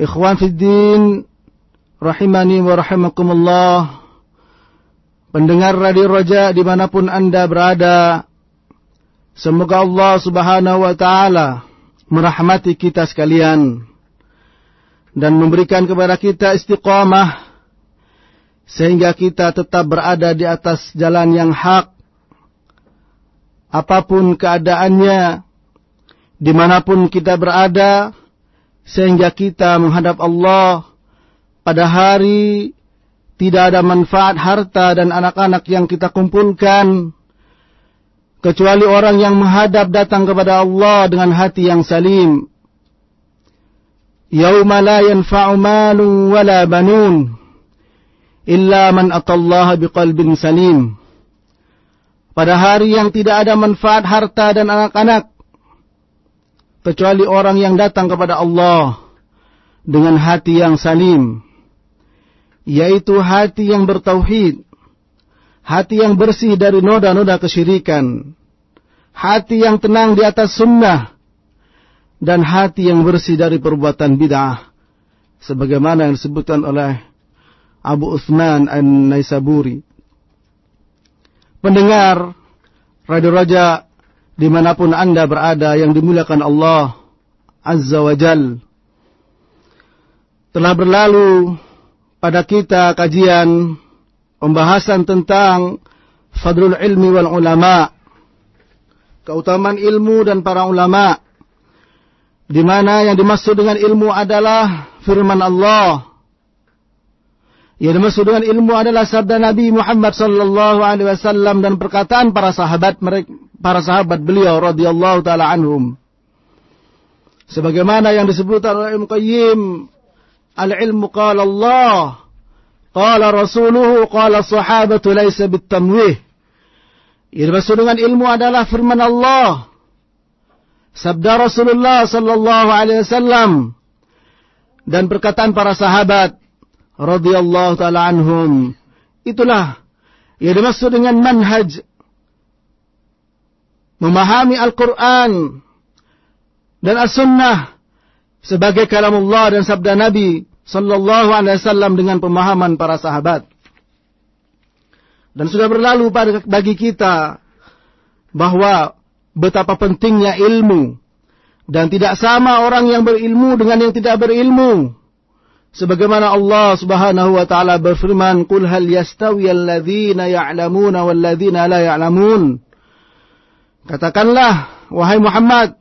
Ikhwan Fiddin, Rahimani wa Rahimakumullah, pendengar Radio Raja di mana pun Anda berada, semoga Allah Subhanahu wa Ta'ala merahmati kita sekalian dan memberikan kepada kita istiqamah sehingga kita tetap berada di atas jalan yang hak. Apa pun keadaannya di mana pun kita berada sehingga kita menghadap Allah pada hari tidak ada manfaat harta dan anak-anak yang kita kumpulkan kecuali orang yang menghadap datang kepada Allah dengan hati yang salim. Yauma la yanfa'u malun wala banun illa man atallaha biqalbin salim. Pada hari yang tidak ada manfaat harta dan anak-anak kecuali orang yang datang kepada Allah dengan hati yang salim yaitu hati yang bertauhid hati yang bersih dari noda-noda kesyirikan hati yang tenang di atas sunnah dan hati yang bersih dari perbuatan bid'ah sebagaimana yang disebutkan oleh Abu Uthman An-Naisaburi. Pendengar Radio Raja di mana pun anda berada yang dimuliakan Allah Azza wa Jal. Telah berlalu pada kita kajian pembahasan tentang fadlul ilmi wal ulama. Keutamaan ilmu dan para ulama. Di mana yang dimaksud dengan ilmu adalah firman Allah. Yang dimaksud dengan ilmu adalah sabda Nabi Muhammad sallallahu alaihi wasallam dan perkataan para sahabat mereka para sahabat beliau radhiyallahu taala anhum. Sebagaimana yang disebutkan oleh Ibnu Qayyim, al-ilmu qala Allah, qala rasuluhu, qala sahabatu laisa bitamwih. Yang dimaksud dengan ilmu adalah firman Allah. Sabda Rasulullah sallallahu alaihi wasallam dan perkataan para sahabat radhiyallahu taala anhum. Itulah yang dimaksud dengan manhaj memahami Al-Quran dan As-Sunnah sebagai kalam Allah dan sabda Nabi Sallallahu Alaihi Wasallam dengan pemahaman para sahabat. Dan sudah berlalu bagi kita bahwa betapa pentingnya ilmu dan tidak sama orang yang berilmu dengan yang tidak berilmu. Sebagaimana Allah Subhanahu wa taala berfirman, "Qul hal yastawi alladhina ya'lamuna wal ladzina la ya'lamun?" Katakanlah, wahai Muhammad,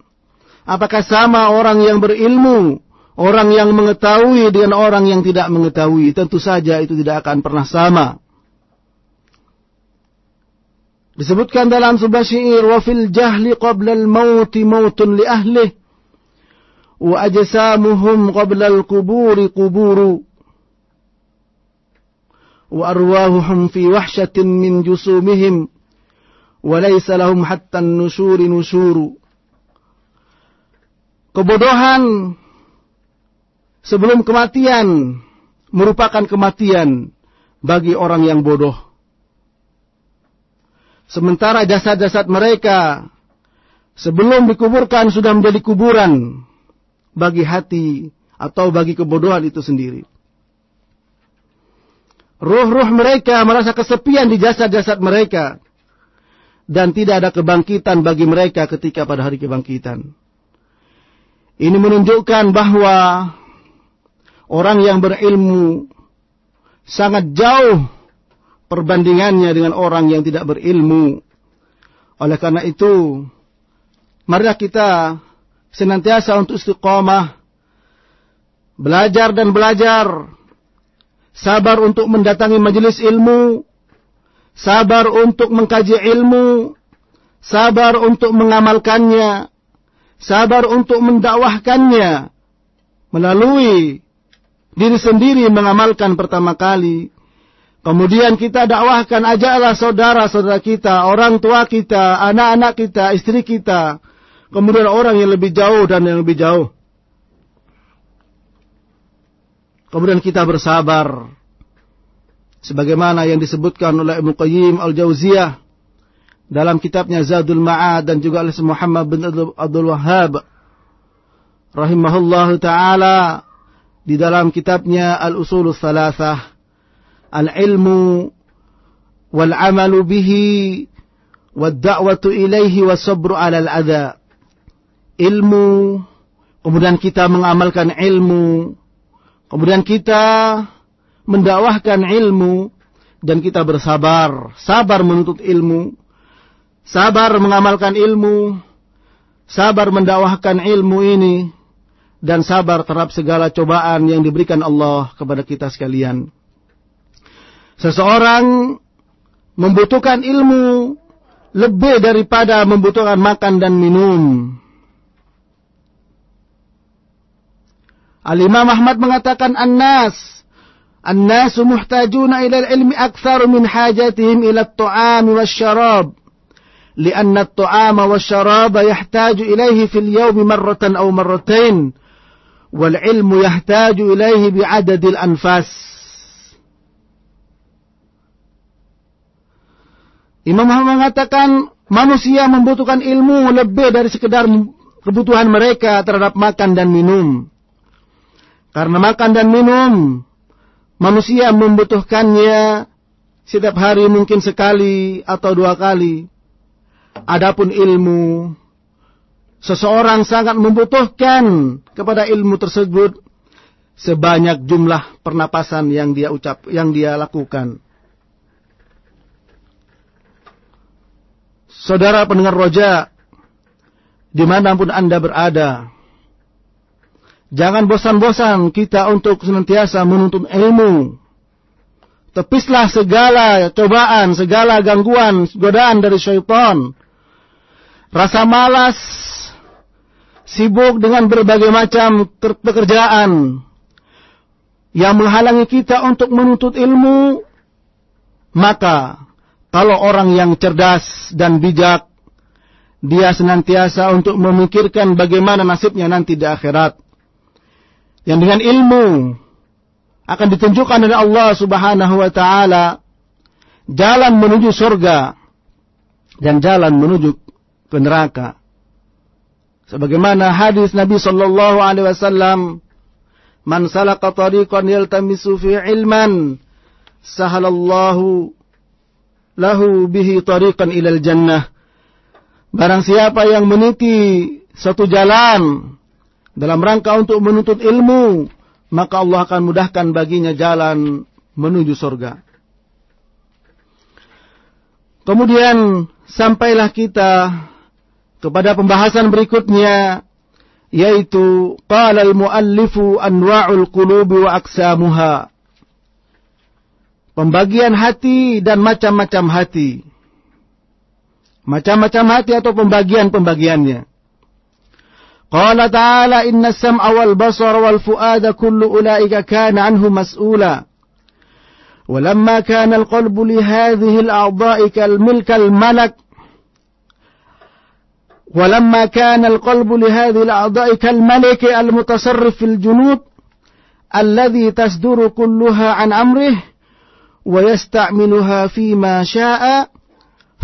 apakah sama orang yang berilmu, Orang yang mengetahui dengan orang yang tidak mengetahui, tentu saja itu tidak akan pernah sama. Disebutkan dalam sebuah syair, wa fil jahli qabla al-maut mautun li ahlih wa ajsamuhum qabla al-quburi quburu wa arwahuhum fi wahshatin min jusumihim laysa lahum hatta an-nushuri nushuru. Kebodohan sebelum kematian merupakan kematian bagi orang yang bodoh. Sementara jasad-jasad mereka sebelum dikuburkan sudah menjadi kuburan bagi hati atau bagi kebodohan itu sendiri. Ruh-ruh mereka merasa kesepian di jasad-jasad mereka. Dan tidak ada kebangkitan bagi mereka ketika pada hari kebangkitan. Ini menunjukkan bahwa orang yang berilmu sangat jauh perbandingannya dengan orang yang tidak berilmu. Oleh karena itu, marilah kita senantiasa untuk istiqomah, belajar dan belajar, sabar untuk mendatangi majelis ilmu, sabar untuk mengkaji ilmu, sabar untuk mengamalkannya, sabar untuk mendakwahkannya, melalui diri sendiri mengamalkan pertama kali, Kemudian kita dakwahkan, ajaklah saudara-saudara kita, orang tua kita, anak-anak kita, istri kita. Kemudian orang yang lebih jauh dan yang lebih jauh. Kemudian kita bersabar sebagaimana yang disebutkan oleh Ibnu Qayyim Al-Jauziyah dalam kitabnya Zadul Ma'ad dan juga oleh Muhammad bin Abdul Wahhab rahimahullahu taala di dalam kitabnya Al-Usulus Salasah Al-ilmu wal amalu bihi wad da'watu ilaihi was sabru 'alal adza ilmu kemudian kita mengamalkan ilmu kemudian kita mendakwahkan ilmu dan kita bersabar. Sabar menuntut ilmu. Sabar mengamalkan ilmu. Sabar mendakwahkan ilmu ini. Dan sabar terhadap segala cobaan yang diberikan Allah kepada kita sekalian. Seseorang membutuhkan ilmu lebih daripada membutuhkan makan dan minum. Al-Imam Ahmad mengatakan an-nas an-nas muhtajuna ila al-ilmi akthar min hajatihim ila at-ta'am wasyarab لأن الطعام والشراب يحتاج إليه في اليوم مرة أو مرتين والعلم يحتاج إليه بعدد الأنفاس Imam Muhammad mengatakan manusia membutuhkan ilmu lebih dari sekedar kebutuhan mereka terhadap makan dan minum. Karena makan dan minum, manusia membutuhkannya setiap hari mungkin sekali atau dua kali. Adapun ilmu, seseorang sangat membutuhkan kepada ilmu tersebut sebanyak jumlah pernapasan yang dia ucap, yang dia lakukan. Saudara pendengar roja, di mana pun Anda berada, jangan bosan-bosan kita untuk senantiasa menuntut ilmu. Tepislah segala cobaan, segala gangguan, godaan dari syaitan. Rasa malas, sibuk dengan berbagai macam pekerjaan yang menghalangi kita untuk menuntut ilmu, maka kalau orang yang cerdas dan bijak, dia senantiasa untuk memikirkan bagaimana nasibnya nanti di akhirat. Yang dengan ilmu akan ditunjukkan oleh Allah Subhanahu wa taala jalan menuju surga dan jalan menuju ke neraka. Sebagaimana hadis Nabi sallallahu alaihi wasallam, "Man salaka tariqan yaltamisu fi ilman, sahalallahu lahu bihi tariqan ilal jannah. Barang siapa yang meniti satu jalan dalam rangka untuk menuntut ilmu, maka Allah akan mudahkan baginya jalan menuju surga. Kemudian sampailah kita kepada pembahasan berikutnya yaitu qala al-muallifu anwa'ul qulubi wa aksamuha pembagian hati dan macam-macam hati. Macam-macam hati atau pembagian-pembagiannya inna sam'a wal basara wal fuada kullu ulaika kana anhu mas'ula ولما كان القلب لهذه الأعضاء كالملك الملك ولما كان القلب لهذه الأعضاء كالملك المتصرف في الجنود الذي تصدر كلها عن أمره ويستعملها فيما شاء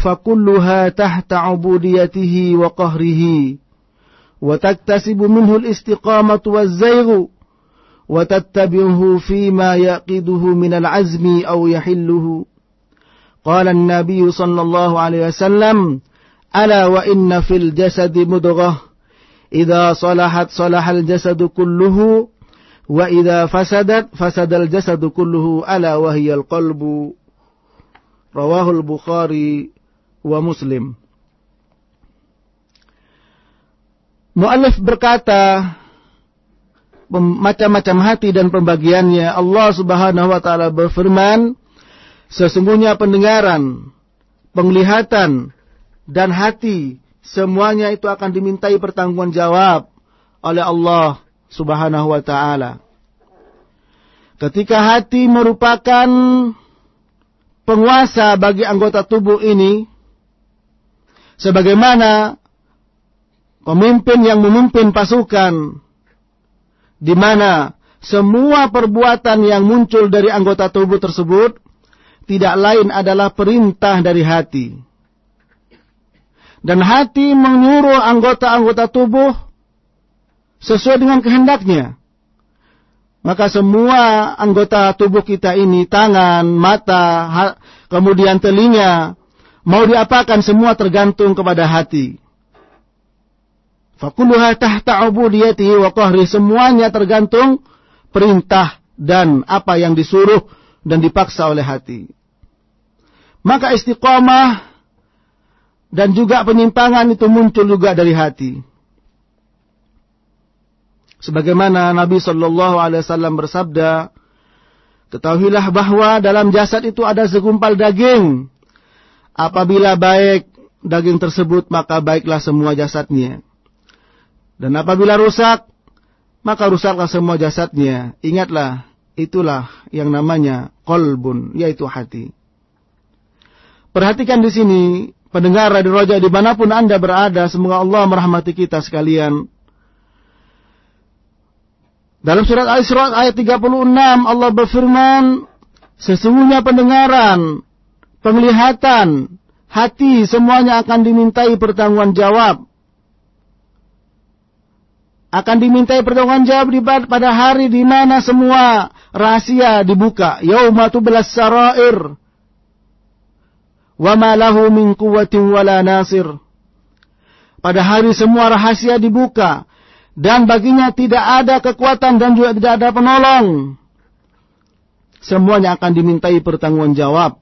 فكلها تحت عبوديته وقهره. وتكتسب منه الاستقامة والزيغ وتتبعه فيما يعقده من العزم أو يحله. قال النبي صلى الله عليه وسلم ألا وإن في الجسد مدغة إذا صلحت صلح الجسد كله وإذا فسدت فسد الجسد كله ألا وهي القلب. رواه البخاري ومسلم. Mu'alif berkata, macam-macam hati dan pembagiannya, Allah subhanahu wa ta'ala berfirman, sesungguhnya pendengaran, penglihatan, dan hati semuanya itu akan dimintai pertanggungan jawab oleh Allah Subhanahu wa taala. Ketika hati merupakan penguasa bagi anggota tubuh ini sebagaimana pemimpin yang memimpin pasukan di mana semua perbuatan yang muncul dari anggota tubuh tersebut tidak lain adalah perintah dari hati dan hati menyuruh anggota-anggota tubuh sesuai dengan kehendaknya. Maka semua anggota tubuh kita ini, tangan, mata, kemudian telinga, mau diapakan semua tergantung kepada hati. Fakuluha tahta ubudiyatihi wa qahri. Semuanya tergantung perintah dan apa yang disuruh dan dipaksa oleh hati. Maka istiqamah dan juga penyimpangan itu muncul juga dari hati. Sebagaimana Nabi Shallallahu Alaihi Wasallam bersabda, ketahuilah bahwa dalam jasad itu ada segumpal daging. Apabila baik daging tersebut, maka baiklah semua jasadnya. Dan apabila rusak, maka rusaklah semua jasadnya. Ingatlah, itulah yang namanya kolbun, yaitu hati. Perhatikan di sini pendengar Radio Roja di mana pun Anda berada, semoga Allah merahmati kita sekalian. Dalam surat Al-Isra ayat 36 Allah berfirman, sesungguhnya pendengaran, penglihatan, hati semuanya akan dimintai pertanggungan jawab. Akan dimintai pertanggungan jawab di pada hari di mana semua rahasia dibuka. Yaumatu belas sarair wa ma lahu min quwwatin wala nasir. Pada hari semua rahasia dibuka dan baginya tidak ada kekuatan dan juga tidak ada penolong. Semuanya akan dimintai pertanggungan jawab.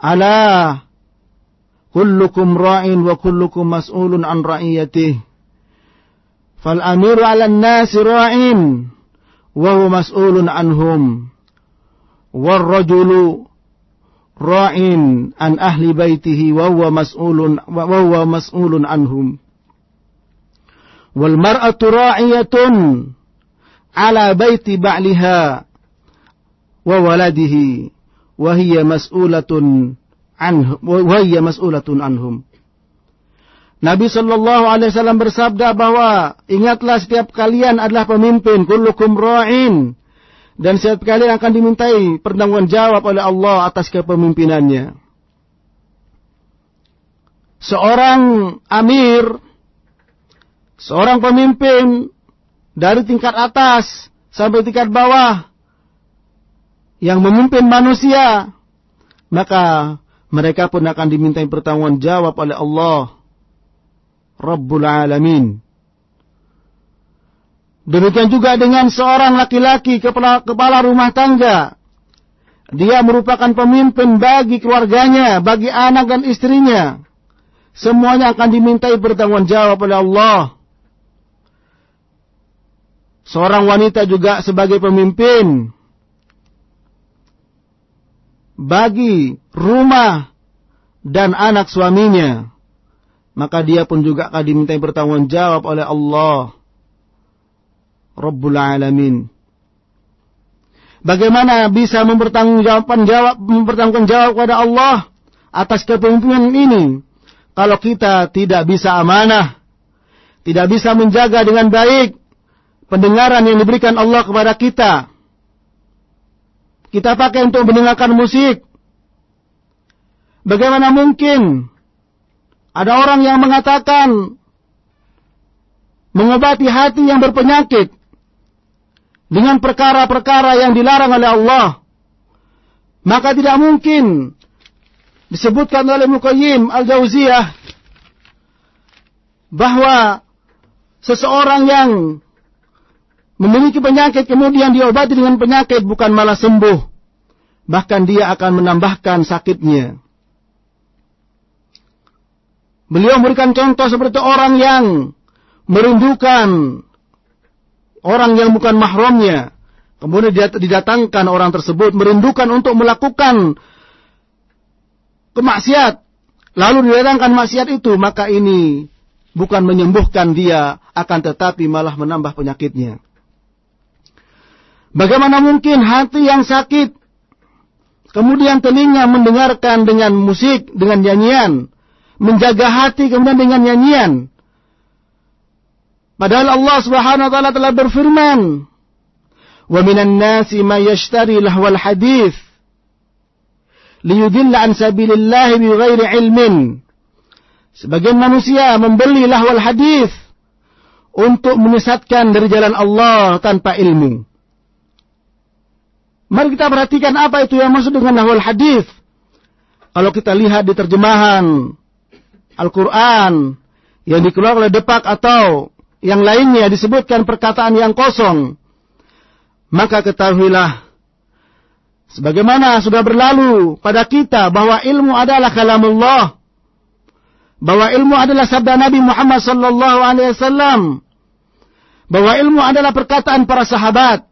Ala kullukum ra'in wa kullukum mas'ulun an ra'iyatih. Fal amiru 'ala an-nasi ra'in wa huwa mas'ulun anhum. War rajulu ra'in an ahli baitihi wa huwa mas'ulun wa huwa mas'ulun anhum wal mar'atu ra'iyatun ala baiti ba'liha wa waladihi wa hiya mas'ulatun anhum wa hiya mas'ulatun anhum Nabi Shallallahu Alaihi Wasallam bersabda bahwa ingatlah setiap kalian adalah pemimpin, kullukum ra'in, dan setiap kalian akan dimintai pertanggungan jawab oleh Allah atas kepemimpinannya. Seorang amir, seorang pemimpin dari tingkat atas sampai tingkat bawah yang memimpin manusia, maka mereka pun akan dimintai pertanggungan jawab oleh Allah Rabbul Alamin. Demikian juga dengan seorang laki-laki kepala, kepala rumah tangga. Dia merupakan pemimpin bagi keluarganya, bagi anak dan istrinya. Semuanya akan dimintai bertanggung jawab oleh Allah. seorang wanita juga sebagai pemimpin bagi rumah dan anak suaminya, maka dia pun juga akan dimintai bertanggung jawab oleh Allah Rabbul Alamin. Bagaimana bisa mempertanggungjawabkan jawab mempertanggungjawab jawab kepada Allah atas kepemimpinan ini kalau kita tidak bisa amanah, tidak bisa menjaga dengan baik pendengaran yang diberikan Allah kepada kita. Kita pakai untuk mendengarkan musik. Bagaimana mungkin ada orang yang mengatakan mengobati hati yang berpenyakit dengan perkara-perkara yang dilarang oleh Allah. Maka tidak mungkin disebutkan oleh Muqayyim Al-Jauziyah bahwa seseorang yang memiliki penyakit kemudian diobati dengan penyakit bukan malah sembuh. Bahkan dia akan menambahkan sakitnya. Beliau memberikan contoh seperti orang yang merindukan orang yang bukan mahramnya. Kemudian didatangkan orang tersebut merindukan untuk melakukan kemaksiat. Lalu didatangkan maksiat itu, maka ini bukan menyembuhkan dia, akan tetapi malah menambah penyakitnya. Bagaimana mungkin hati yang sakit, kemudian telinga mendengarkan dengan musik, dengan nyanyian, menjaga hati kemudian dengan nyanyian. Padahal Allah Subhanahu wa taala telah berfirman, "Wa minan nasi may yashtari lahwal hadits liyudilla an sabilillah bighairi ilmin." Sebagian manusia membeli lahwal hadis untuk menyesatkan dari jalan Allah tanpa ilmu. Mari kita perhatikan apa itu yang maksud dengan nahwal hadis. Kalau kita lihat di terjemahan Al-Quran yang dikeluarkan oleh Depak atau yang lainnya disebutkan perkataan yang kosong, maka ketahuilah sebagaimana sudah berlalu pada kita bahwa ilmu adalah kalamullah, bahwa ilmu adalah sabda Nabi Muhammad sallallahu alaihi wasallam, bahwa ilmu adalah perkataan para sahabat,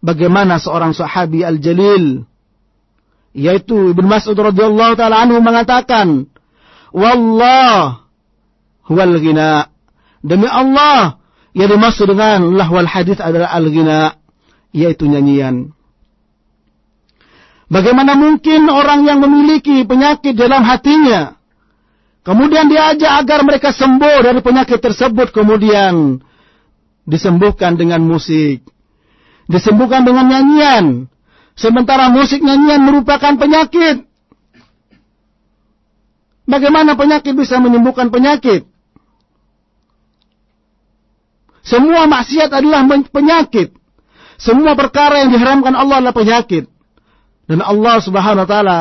bagaimana seorang sahabi al-jalil yaitu Ibn Mas'ud radhiyallahu taala anhu mengatakan wallah huwal ghina demi Allah yang dimaksud dengan lahwal hadis adalah al-ghina yaitu nyanyian Bagaimana mungkin orang yang memiliki penyakit dalam hatinya kemudian diajak agar mereka sembuh dari penyakit tersebut kemudian disembuhkan dengan musik disembuhkan dengan nyanyian. Sementara musik nyanyian merupakan penyakit. Bagaimana penyakit bisa menyembuhkan penyakit? Semua maksiat adalah penyakit. Semua perkara yang diharamkan Allah adalah penyakit. Dan Allah Subhanahu wa taala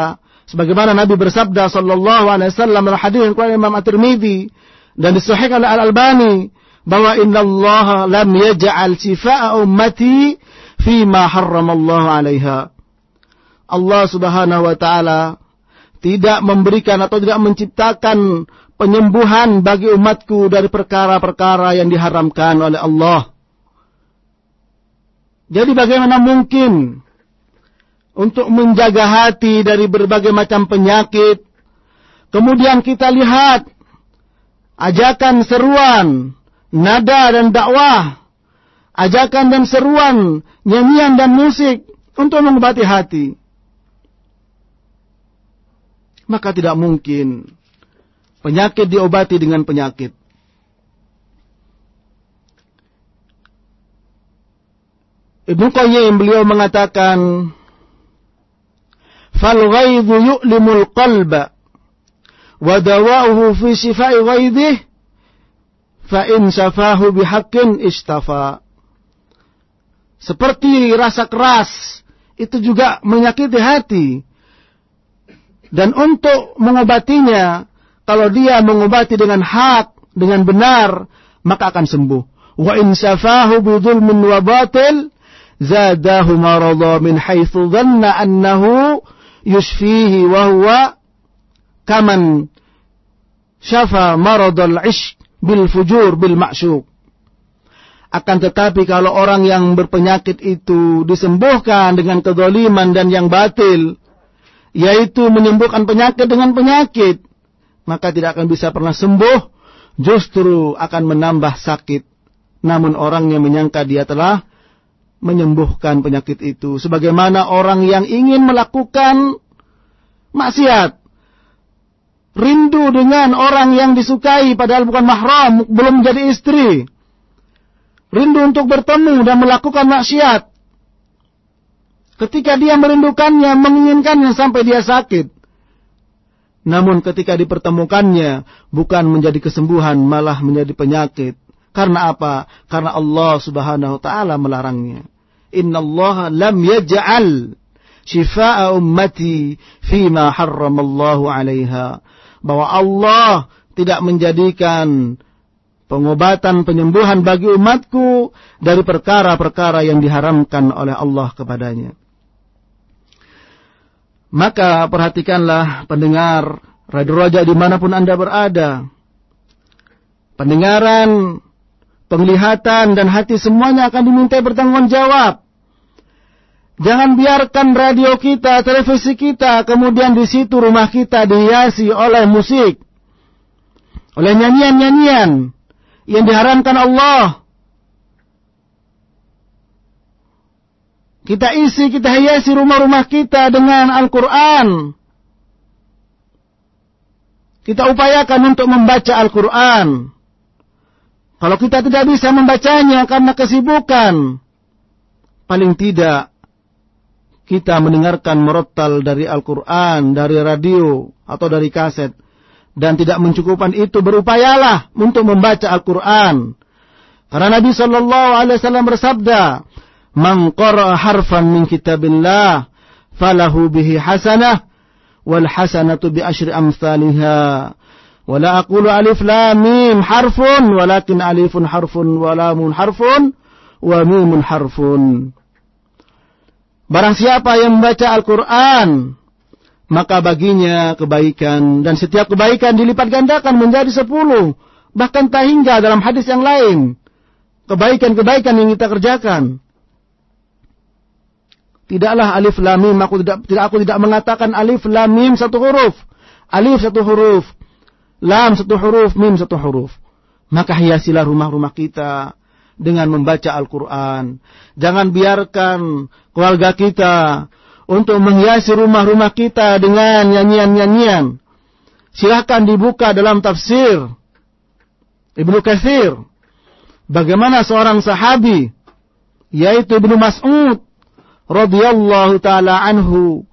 sebagaimana Nabi bersabda sallallahu alaihi wasallam dalam hadis yang kuat Imam At-Tirmizi dan disahihkan oleh Al-Albani bahwa innallaha lam yaj'al shifaa'a ummati fima harramallahu alaiha. Allah Subhanahu wa taala tidak memberikan atau tidak menciptakan penyembuhan bagi umatku dari perkara-perkara yang diharamkan oleh Allah. Jadi bagaimana mungkin untuk menjaga hati dari berbagai macam penyakit, kemudian kita lihat ajakan seruan, nada dan dakwah ajakan dan seruan, nyanyian dan musik untuk mengobati hati. Maka tidak mungkin penyakit diobati dengan penyakit. Ibnu Qayyim beliau mengatakan, "Fal ghaidhu yu'limul qalba wa dawa'uhu fi shifai ghaidih fa in shafahu bihaqqin istafa." seperti rasa keras itu juga menyakiti hati. Dan untuk mengobatinya, kalau dia mengobati dengan hak, dengan benar, maka akan sembuh. Wa in safahu bidulmin wa batil, zadahu marada min haitsu dhanna annahu yushfihi wa huwa kaman syafa maradal ishq bil fujur bil ma'syuq. Akan tetapi kalau orang yang berpenyakit itu disembuhkan dengan kedoliman dan yang batil, yaitu menyembuhkan penyakit dengan penyakit, maka tidak akan bisa pernah sembuh, justru akan menambah sakit. Namun orang yang menyangka dia telah menyembuhkan penyakit itu. Sebagaimana orang yang ingin melakukan maksiat. Rindu dengan orang yang disukai padahal bukan mahram, belum menjadi istri rindu untuk bertemu dan melakukan maksiat. Ketika dia merindukannya, menginginkannya sampai dia sakit. Namun ketika dipertemukannya, bukan menjadi kesembuhan, malah menjadi penyakit. Karena apa? Karena Allah subhanahu wa ta'ala melarangnya. Inna Allah lam yaj'al shifa'a ummati fima harramallahu alaiha. Bahwa Allah tidak menjadikan pengobatan penyembuhan bagi umatku dari perkara-perkara yang diharamkan oleh Allah kepadanya. Maka perhatikanlah pendengar Radio Raja di mana pun Anda berada. Pendengaran, penglihatan, dan hati semuanya akan diminta bertanggung jawab. Jangan biarkan radio kita, televisi kita, kemudian di situ rumah kita dihiasi oleh musik, oleh nyanyian-nyanyian, yang diharamkan Allah. Kita isi, kita hiasi rumah-rumah kita dengan Al-Quran. Kita upayakan untuk membaca Al-Quran. Kalau kita tidak bisa membacanya karena kesibukan, paling tidak kita mendengarkan merotal dari Al-Quran, dari radio, atau dari kaset dan tidak mencukupkan itu berupayalah untuk membaca Al-Quran. Karena Nabi Shallallahu Alaihi Wasallam bersabda, "Man qara harfan min kitabillah, falahu bihi hasanah, wal hasanatu bi ashri amsalha." ولا أقول ألف لا ميم حرف ولكن ألف حرف ولام حرف وميم حرف Barang siapa yang membaca Al-Quran maka baginya kebaikan dan setiap kebaikan dilipat gandakan menjadi sepuluh bahkan tak hingga dalam hadis yang lain kebaikan-kebaikan yang kita kerjakan tidaklah alif lam mim aku tidak tidak aku tidak mengatakan alif lam mim satu huruf alif satu huruf lam satu huruf mim satu huruf maka hiasilah rumah-rumah kita dengan membaca Al-Quran. Jangan biarkan keluarga kita untuk menghiasi rumah-rumah kita dengan nyanyian-nyanyian. Silahkan dibuka dalam tafsir Ibnu Katsir. Bagaimana seorang sahabi yaitu Ibnu Mas'ud radhiyallahu taala anhu.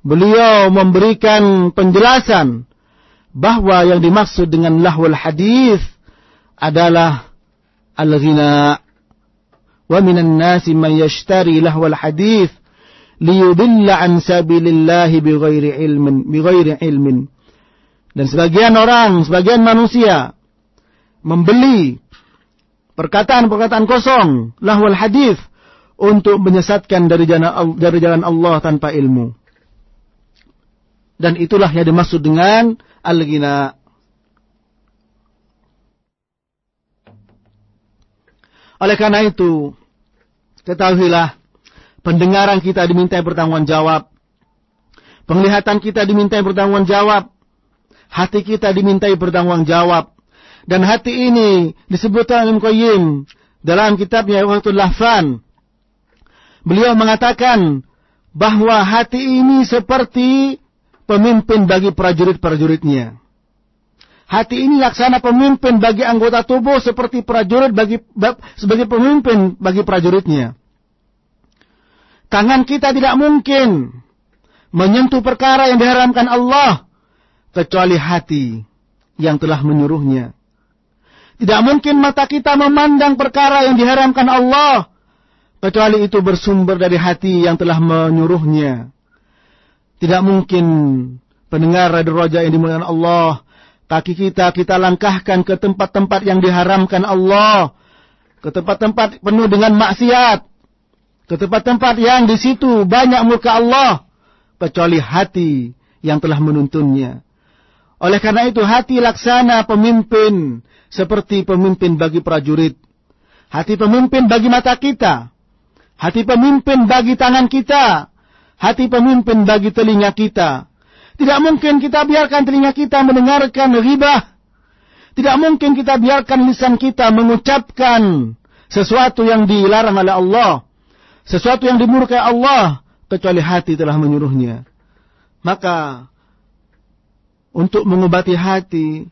Beliau memberikan penjelasan bahwa yang dimaksud dengan lahwal hadis adalah al-ghina. Wa minan nasi man yashtari lahwal hadis liyudilla an sabilillahi bighairi ilmin bighairi ilmin. Dan sebagian orang sebagian manusia membeli perkataan-perkataan kosong lahwal hadis untuk menyesatkan dari jalan dari jalan Allah tanpa ilmu dan itulah yang dimaksud dengan al-ghina oleh karena itu ketahuilah Pendengaran kita diminta bertanggung jawab. Penglihatan kita diminta bertanggung jawab. Hati kita dimintai bertanggung jawab. Dan hati ini disebutkan oleh Qayyim dalam kitabnya Waktu Lahfan. Beliau mengatakan bahwa hati ini seperti pemimpin bagi prajurit-prajuritnya. Hati ini laksana pemimpin bagi anggota tubuh seperti prajurit bagi sebagai pemimpin bagi prajuritnya. Tangan kita tidak mungkin menyentuh perkara yang diharamkan Allah kecuali hati yang telah menyuruhnya. Tidak mungkin mata kita memandang perkara yang diharamkan Allah kecuali itu bersumber dari hati yang telah menyuruhnya. Tidak mungkin pendengar radio roja yang dimuliakan Allah, kaki kita kita langkahkan ke tempat-tempat yang diharamkan Allah, ke tempat-tempat penuh dengan maksiat, ke tempat-tempat yang di situ banyak muka Allah kecuali hati yang telah menuntunnya. Oleh karena itu hati laksana pemimpin seperti pemimpin bagi prajurit. Hati pemimpin bagi mata kita. Hati pemimpin bagi tangan kita. Hati pemimpin bagi telinga kita. Tidak mungkin kita biarkan telinga kita mendengarkan ribah. Tidak mungkin kita biarkan lisan kita mengucapkan sesuatu yang dilarang oleh Allah. Sesuatu yang dimurkai Allah. Kecuali hati telah menyuruhnya. Maka untuk mengobati hati,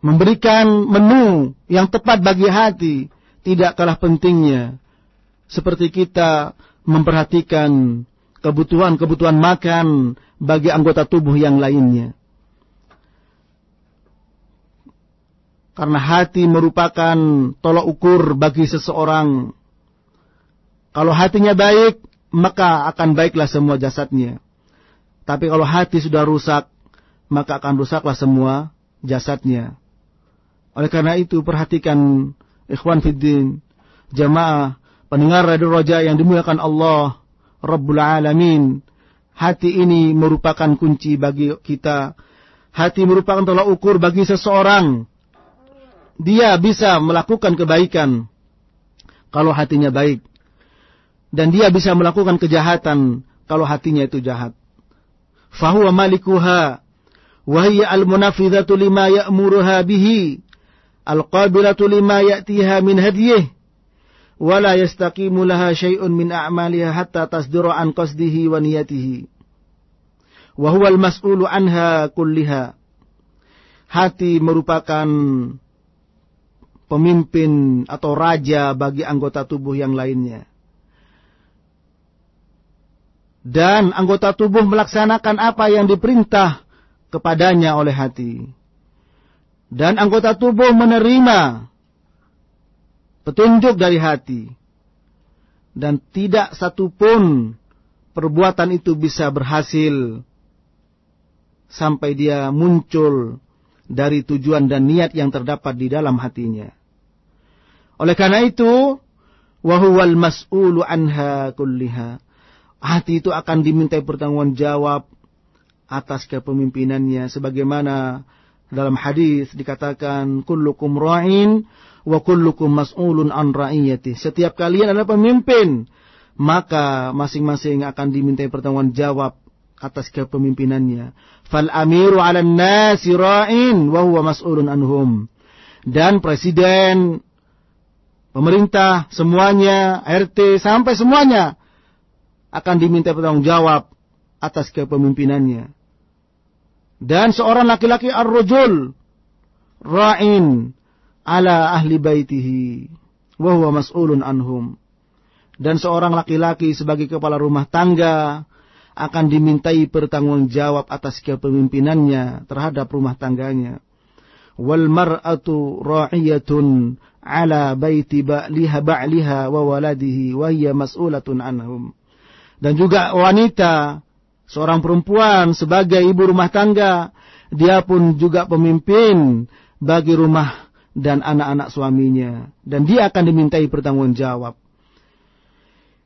memberikan menu yang tepat bagi hati tidak kalah pentingnya seperti kita memperhatikan kebutuhan-kebutuhan makan bagi anggota tubuh yang lainnya. Karena hati merupakan tolok ukur bagi seseorang. Kalau hatinya baik, maka akan baiklah semua jasadnya. Tapi kalau hati sudah rusak, maka akan rusaklah semua jasadnya. Oleh karena itu perhatikan ikhwan fiddin, jamaah, pendengar radio roja yang dimuliakan Allah, Rabbul Alamin. Hati ini merupakan kunci bagi kita. Hati merupakan tolak ukur bagi seseorang. Dia bisa melakukan kebaikan kalau hatinya baik. Dan dia bisa melakukan kejahatan kalau hatinya itu jahat. Fahuwa malikuha. Wahiyya al-munafidhatu lima ya'muruha bihi al-qabilatu lima ya'tiha min hadiyih wa la yastaqimu laha syai'un min a'maliha hatta tasdura an qasdihi wa niyatihi. Wa huwa al-mas'ulu anha kulliha. Hati merupakan pemimpin atau raja bagi anggota tubuh yang lainnya. Dan anggota tubuh melaksanakan apa yang diperintah kepadanya oleh hati. Dan anggota tubuh menerima petunjuk dari hati. Dan tidak satupun perbuatan itu bisa berhasil sampai dia muncul dari tujuan dan niat yang terdapat di dalam hatinya. Oleh karena itu, wahuwal mas'ulu anha kulliha. Hati itu akan dimintai pertanggungan jawab atas kepemimpinannya sebagaimana dalam hadis dikatakan kullukum ra'in wa kullukum mas'ulun an ra'iyati. Setiap kalian adalah pemimpin, maka masing-masing akan dimintai pertanggungan jawab atas kepemimpinannya. Fal amiru 'ala nasi ra'in wa huwa mas'ulun anhum. Dan presiden, pemerintah, semuanya, RT sampai semuanya akan diminta pertanggung jawab atas kepemimpinannya. Dan seorang laki-laki ar-rajul ra'in ala ahli baitihi wa huwa mas'ulun anhum. Dan seorang laki-laki sebagai kepala rumah tangga akan dimintai pertanggungjawab atas kepemimpinannya terhadap rumah tangganya. Wal mar'atu ra'iyatun ala baiti ba'liha ba'liha wa waladihi wa hiya mas'ulatun anhum. Dan juga wanita Seorang perempuan sebagai ibu rumah tangga, dia pun juga pemimpin bagi rumah dan anak-anak suaminya. Dan dia akan dimintai pertanggungjawab.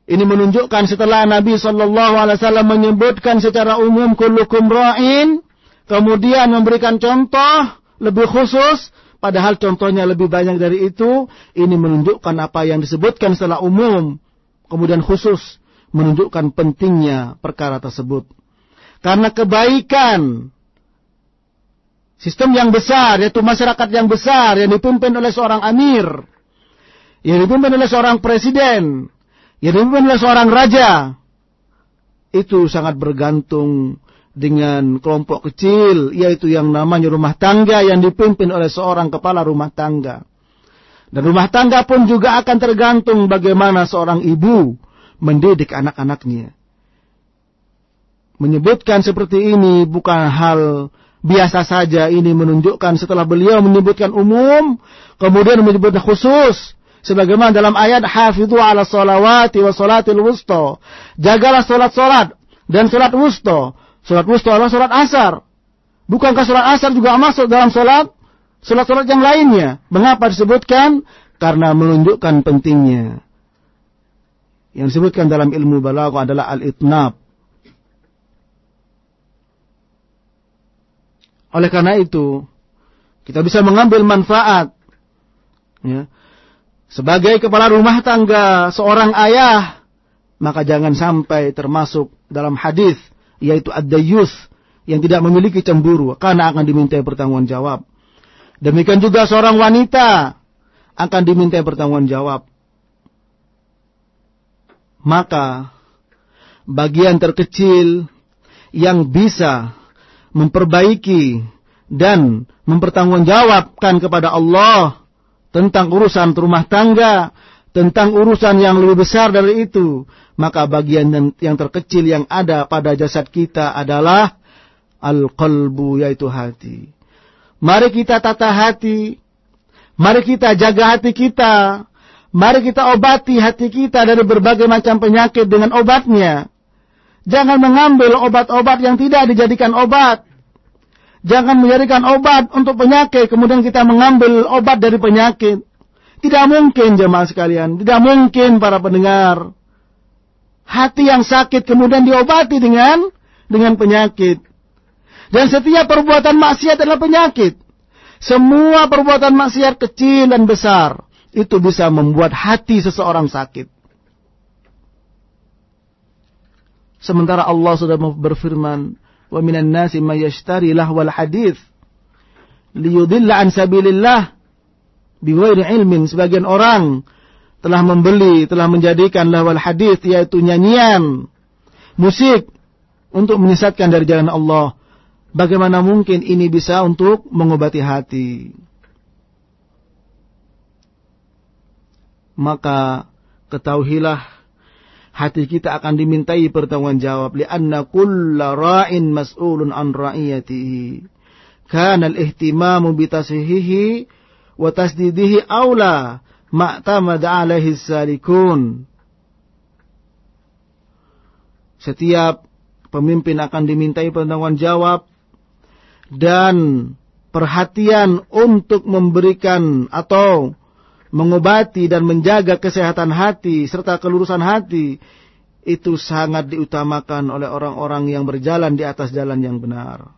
Ini menunjukkan setelah Nabi Shallallahu Alaihi Wasallam menyebutkan secara umum kullukum ra'in, kemudian memberikan contoh lebih khusus, padahal contohnya lebih banyak dari itu. Ini menunjukkan apa yang disebutkan setelah umum, kemudian khusus menunjukkan pentingnya perkara tersebut. Karena kebaikan sistem yang besar, yaitu masyarakat yang besar yang dipimpin oleh seorang amir, yang dipimpin oleh seorang presiden, yang dipimpin oleh seorang raja, itu sangat bergantung dengan kelompok kecil, yaitu yang namanya rumah tangga yang dipimpin oleh seorang kepala rumah tangga. Dan rumah tangga pun juga akan tergantung bagaimana seorang ibu mendidik anak-anaknya. Menyebutkan seperti ini bukan hal biasa saja. Ini menunjukkan setelah beliau menyebutkan umum, kemudian menyebutkan khusus. Sebagaimana dalam ayat hafidhu ala salawati wa salatil wusta. Jagalah salat-salat dan salat wusta. Salat wusta adalah salat asar. Bukankah salat asar juga masuk dalam salat salat-salat yang lainnya? Mengapa disebutkan? Karena menunjukkan pentingnya. Yang disebutkan dalam ilmu balaghah adalah al-itnab. Oleh karena itu, kita bisa mengambil manfaat ya, sebagai kepala rumah tangga seorang ayah, maka jangan sampai termasuk dalam hadis yaitu ad-dayyus yang tidak memiliki cemburu karena akan diminta pertanggungan jawab. Demikian juga seorang wanita akan diminta pertanggungan jawab. Maka bagian terkecil yang bisa memperbaiki dan mempertanggungjawabkan kepada Allah tentang urusan rumah tangga, tentang urusan yang lebih besar dari itu, maka bagian yang terkecil yang ada pada jasad kita adalah al-qalbu yaitu hati. Mari kita tata hati, mari kita jaga hati kita, mari kita obati hati kita dari berbagai macam penyakit dengan obatnya. Jangan mengambil obat-obat yang tidak dijadikan obat. Jangan menjadikan obat untuk penyakit, kemudian kita mengambil obat dari penyakit. Tidak mungkin jemaah sekalian, tidak mungkin para pendengar. Hati yang sakit kemudian diobati dengan dengan penyakit. Dan setiap perbuatan maksiat adalah penyakit. Semua perbuatan maksiat kecil dan besar itu bisa membuat hati seseorang sakit. Sementara Allah sudah berfirman, wa minan nasi may yashtari lahwal hadith liyudilla an sabilillah bighairi ilmin. Sebagian orang telah membeli telah menjadikan lahwal hadith yaitu nyanyian musik untuk menyesatkan dari jalan Allah. Bagaimana mungkin ini bisa untuk mengobati hati? Maka ketahuilah hati kita akan dimintai pertanggungan jawab lianna kulla ra'in mas'ulun an ra'iyatihi. Kana al-ihtimamu bi tashihihi wa tasdidihi aula ma'tamad alaihi salikun. Setiap pemimpin akan dimintai pertanggungan jawab dan perhatian untuk memberikan atau mengobati dan menjaga kesehatan hati serta kelurusan hati itu sangat diutamakan oleh orang-orang yang berjalan di atas jalan yang benar.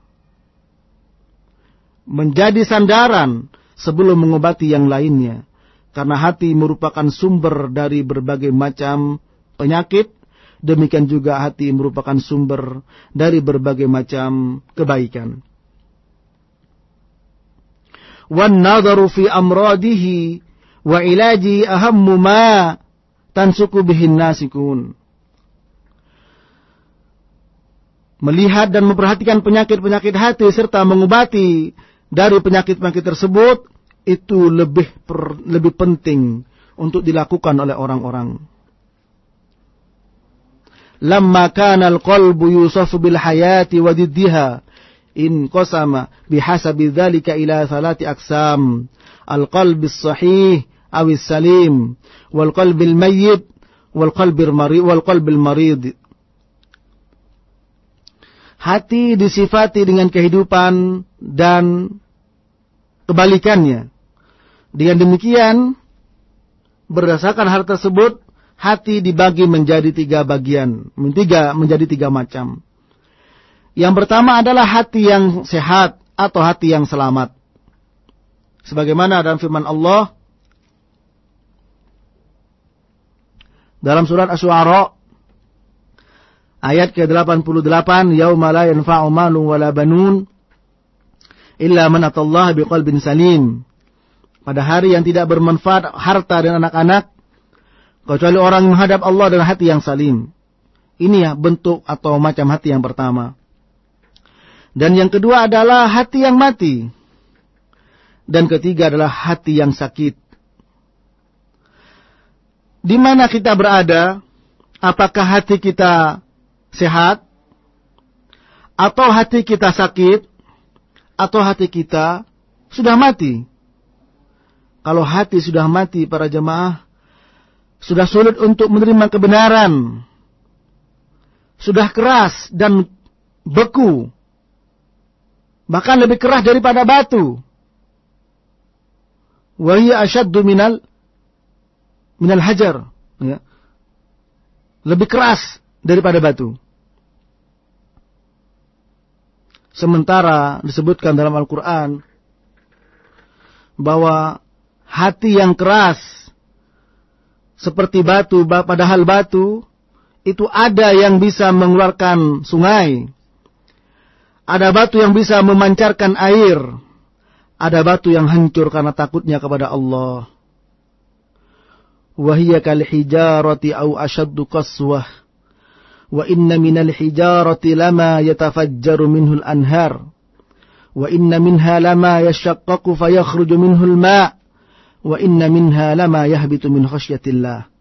Menjadi sandaran sebelum mengobati yang lainnya. Karena hati merupakan sumber dari berbagai macam penyakit. Demikian juga hati merupakan sumber dari berbagai macam kebaikan. Nadaru fi amradihi wa ilaji ahammu ma tansuku bihin nasikun. Melihat dan memperhatikan penyakit-penyakit hati serta mengobati dari penyakit-penyakit tersebut itu lebih per, lebih penting untuk dilakukan oleh orang-orang. Lamma kana al-qalbu yusafu bil hayati wa diddiha in qasama bihasabi dzalika ila thalathi aqsam al-qalbi sahih awis salim wal qalbil mayyit wal qalbil marid. Hati disifati dengan kehidupan dan kebalikannya. Dengan demikian berdasarkan hal tersebut hati dibagi menjadi tiga bagian tiga menjadi tiga macam. Yang pertama adalah hati yang sehat atau hati yang selamat. Sebagaimana dalam firman Allah dalam surat Asy-Syu'ara ayat ke-88 yauma la yanfa'u malun wala banun illa man atallaha biqalbin salim. Pada hari yang tidak bermanfaat harta dan anak-anak kecuali orang yang menghadap Allah dengan hati yang salim. Ini ya bentuk atau macam hati yang pertama. Dan yang kedua adalah hati yang mati. Dan ketiga adalah hati yang sakit di mana kita berada, apakah hati kita sehat, atau hati kita sakit, atau hati kita sudah mati. Kalau hati sudah mati para jemaah, sudah sulit untuk menerima kebenaran, sudah keras dan beku, bahkan lebih keras daripada batu. Wahia asyaddu minal minal hajar. Ya. Lebih keras daripada batu. Sementara disebutkan dalam Al-Quran bahwa hati yang keras seperti batu, padahal batu itu ada yang bisa mengeluarkan sungai. Ada batu yang bisa memancarkan air. Ada batu yang hancur karena takutnya kepada Allah. Au ashaddu qaswah. Wa inna minal hijarati lama yatafajjaru minhul anhar. Wa inna minha lama yashaqqaqu fayakhruju minhul ma' wa inna minha lama yahbitu min khasyatillah.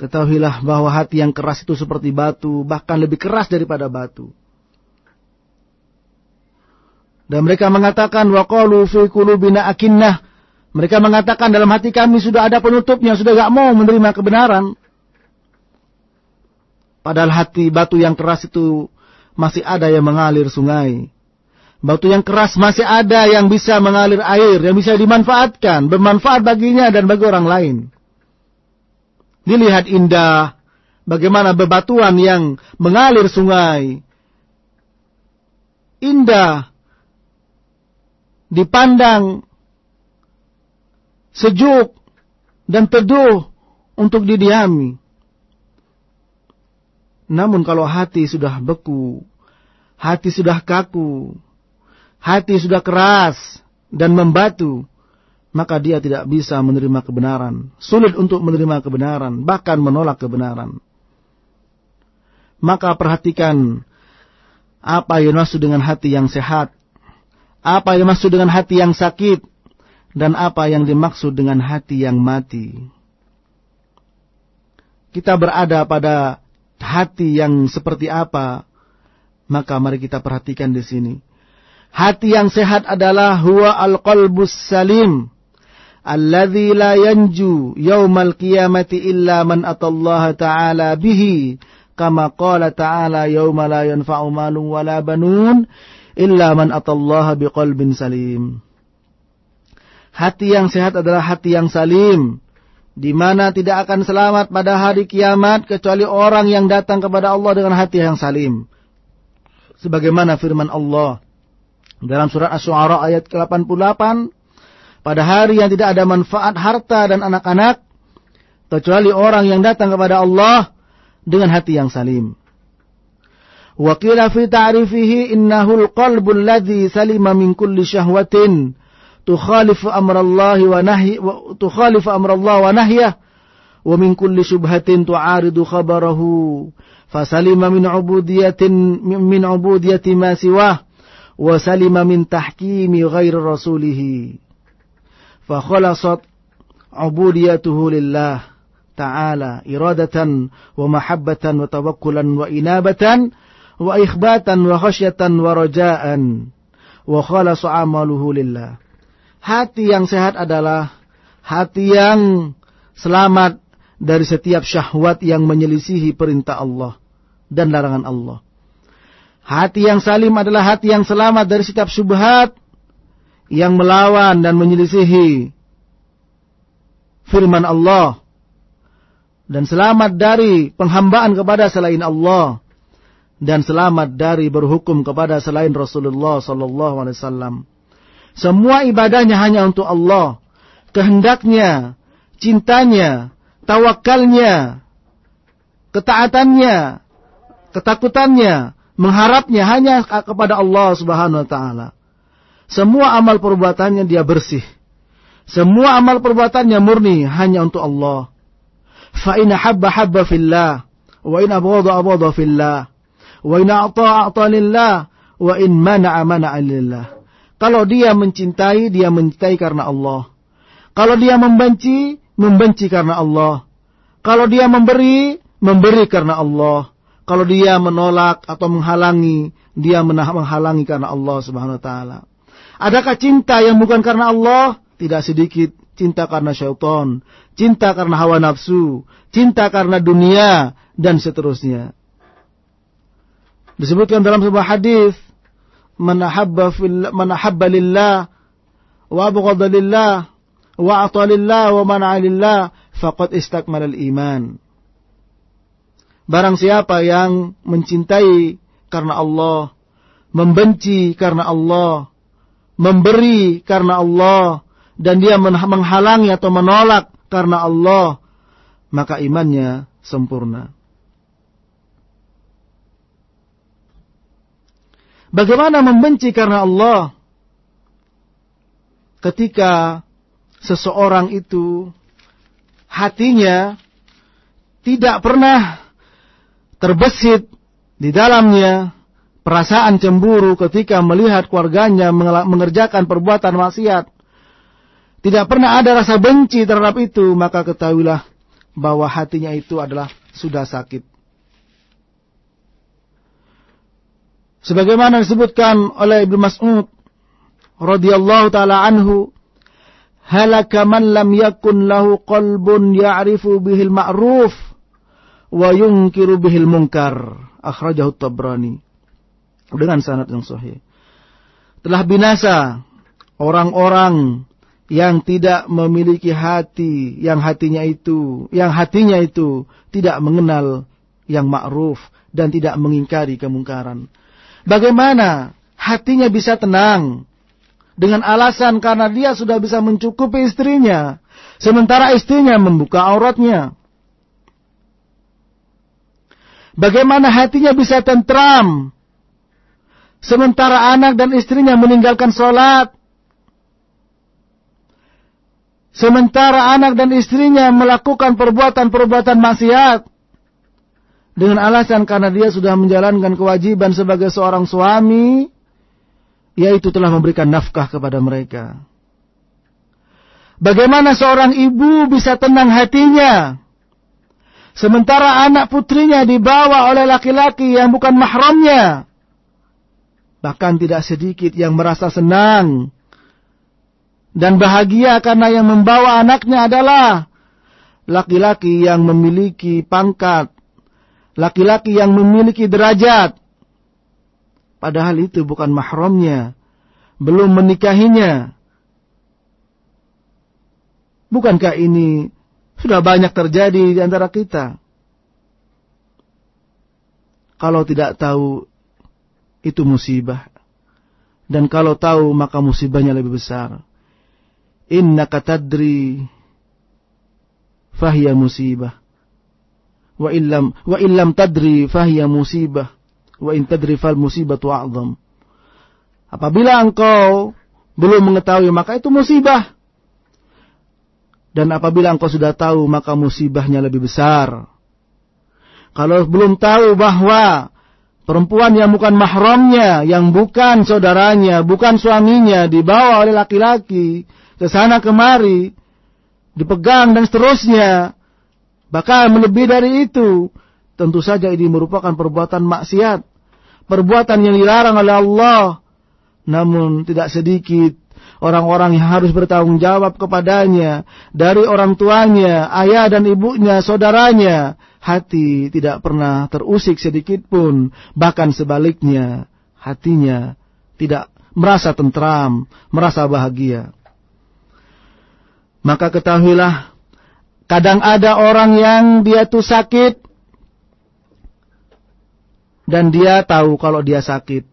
Ketahuilah bahwa hati yang keras itu seperti batu, bahkan lebih keras daripada batu. Dan mereka mengatakan waqalu fi qulubina akinnah. Mereka mengatakan dalam hati kami sudah ada penutupnya, sudah gak mau menerima kebenaran. Padahal hati batu yang keras itu masih ada yang mengalir sungai. Batu yang keras masih ada yang bisa mengalir air, yang bisa dimanfaatkan, bermanfaat baginya dan bagi orang lain. Dilihat indah bagaimana bebatuan yang mengalir sungai. Indah. Dipandang sejuk dan teduh untuk didiami. Namun kalau hati sudah beku, hati sudah kaku, hati sudah keras dan membatu, maka dia tidak bisa menerima kebenaran. Sulit untuk menerima kebenaran, bahkan menolak kebenaran. Maka perhatikan apa yang maksud dengan hati yang sehat, apa yang maksud dengan hati yang sakit, dan apa yang dimaksud dengan hati yang mati. Kita berada pada hati yang seperti apa, maka mari kita perhatikan di sini. Hati yang sehat adalah huwa al-qalbus salim alladhi la yanju yaumal qiyamati illa man atallaha ta'ala bihi kama qala ta'ala yauma la yanfa'u malun wala banun illa man atallaha biqalbin salim Hati yang sehat adalah hati yang salim di mana tidak akan selamat pada hari kiamat kecuali orang yang datang kepada Allah dengan hati yang salim. Sebagaimana firman Allah dalam surat Asy-Syu'ara ayat ke-88 pada hari yang tidak ada manfaat harta dan anak-anak kecuali orang yang datang kepada Allah dengan hati yang salim. Wa qila fi ta'rifihi innahu al-qalbu alladhi salima min kulli syahwatin تخالف أمر الله ونهي تخالف أمر الله ونهيه ومن كل شبهة تعارض خبره. فسلم من عبودية من عبودية ما سواه وسلم من تحكيم غير رسوله. فخلصت عبوديته لله تعالى إرادة ومحبة وتوكلا وإنابة وإخباتا وخشية ورجاء وخلص عمله لله. Hati yang sehat adalah hati yang selamat dari setiap syahwat yang menyelisihi perintah Allah dan larangan Allah. Hati yang salim adalah hati yang selamat dari setiap syubhat yang melawan dan menyelisihi firman Allah dan selamat dari penghambaan kepada selain Allah dan selamat dari berhukum kepada selain Rasulullah sallallahu alaihi wasallam. Semua ibadahnya hanya untuk Allah. Kehendaknya, cintanya, tawakalnya, ketaatannya, ketakutannya, mengharapnya hanya kepada Allah Subhanahu wa taala. Semua amal perbuatannya dia bersih. Semua amal perbuatannya murni hanya untuk Allah. Fa in habba habba fillah wa in abghada abghada fillah wa in a'ta a'ta lillah wa in mana'a mana'a lillah. Kalau dia mencintai, dia mencintai karena Allah. Kalau dia membenci, membenci karena Allah. Kalau dia memberi, memberi karena Allah. Kalau dia menolak atau menghalangi, dia menghalangi karena Allah Subhanahu wa taala. Adakah cinta yang bukan karena Allah? Tidak sedikit cinta karena syaitan, cinta karena hawa nafsu, cinta karena dunia, dan seterusnya. Disebutkan dalam sebuah hadis, "Man ahabba fil man ahabba lillah wa abghadha lillah wa ata lillah wa man'a lillah faqad al-iman." Barang siapa yang mencintai karena Allah, membenci karena Allah, memberi karena Allah dan dia menghalangi atau menolak karena Allah, maka imannya sempurna. Bagaimana membenci karena Allah ketika seseorang itu hatinya tidak pernah terbesit di dalamnya perasaan cemburu ketika melihat keluarganya mengerjakan perbuatan maksiat. Tidak pernah ada rasa benci terhadap itu, maka ketahuilah bahwa hatinya itu adalah sudah sakit. Sebagaimana disebutkan oleh Ibnu Mas'ud radhiyallahu taala anhu, halaka man lam yakun lahu qalbun ya'rifu bihil ma'ruf wa yunkiru bihil munkar. Akhrajahu Tabrani. Dengan sanad yang sahih. Telah binasa orang-orang yang tidak memiliki hati, yang hatinya itu, yang hatinya itu tidak mengenal yang ma'ruf dan tidak mengingkari kemungkaran. Bagaimana hatinya bisa tenang? Dengan alasan karena dia sudah bisa mencukupi istrinya. Sementara istrinya membuka auratnya. Bagaimana hatinya bisa tentram? Sementara anak dan istrinya meninggalkan sholat. Sementara anak dan istrinya melakukan perbuatan-perbuatan maksiat dengan alasan karena dia sudah menjalankan kewajiban sebagai seorang suami, yaitu telah memberikan nafkah kepada mereka. Bagaimana seorang ibu bisa tenang hatinya, sementara anak putrinya dibawa oleh laki-laki yang bukan mahramnya, bahkan tidak sedikit yang merasa senang dan bahagia karena yang membawa anaknya adalah laki-laki yang memiliki pangkat laki-laki yang memiliki derajat. Padahal itu bukan mahramnya. Belum menikahinya. Bukankah ini sudah banyak terjadi di antara kita? Kalau tidak tahu, itu musibah. Dan kalau tahu, maka musibahnya lebih besar. Inna katadri fahya musibah wa illam wa illam tadri fahiya musibah wa in tadri fal musibatu a'zam. Apabila engkau belum mengetahui maka itu musibah. Dan apabila engkau sudah tahu maka musibahnya lebih besar. Kalau belum tahu bahwa perempuan yang bukan mahramnya, yang bukan saudaranya, bukan suaminya dibawa oleh laki-laki ke sana kemari, dipegang dan seterusnya, Bahkan melebihi dari itu, tentu saja ini merupakan perbuatan maksiat. Perbuatan yang dilarang oleh Allah. Namun tidak sedikit orang-orang yang harus bertanggung jawab kepadanya. Dari orang tuanya, ayah dan ibunya, saudaranya. Hati tidak pernah terusik sedikit pun. Bahkan sebaliknya, hatinya tidak merasa tentram, merasa bahagia. Maka ketahuilah Kadang ada orang yang dia tuh sakit dan dia tahu kalau dia sakit.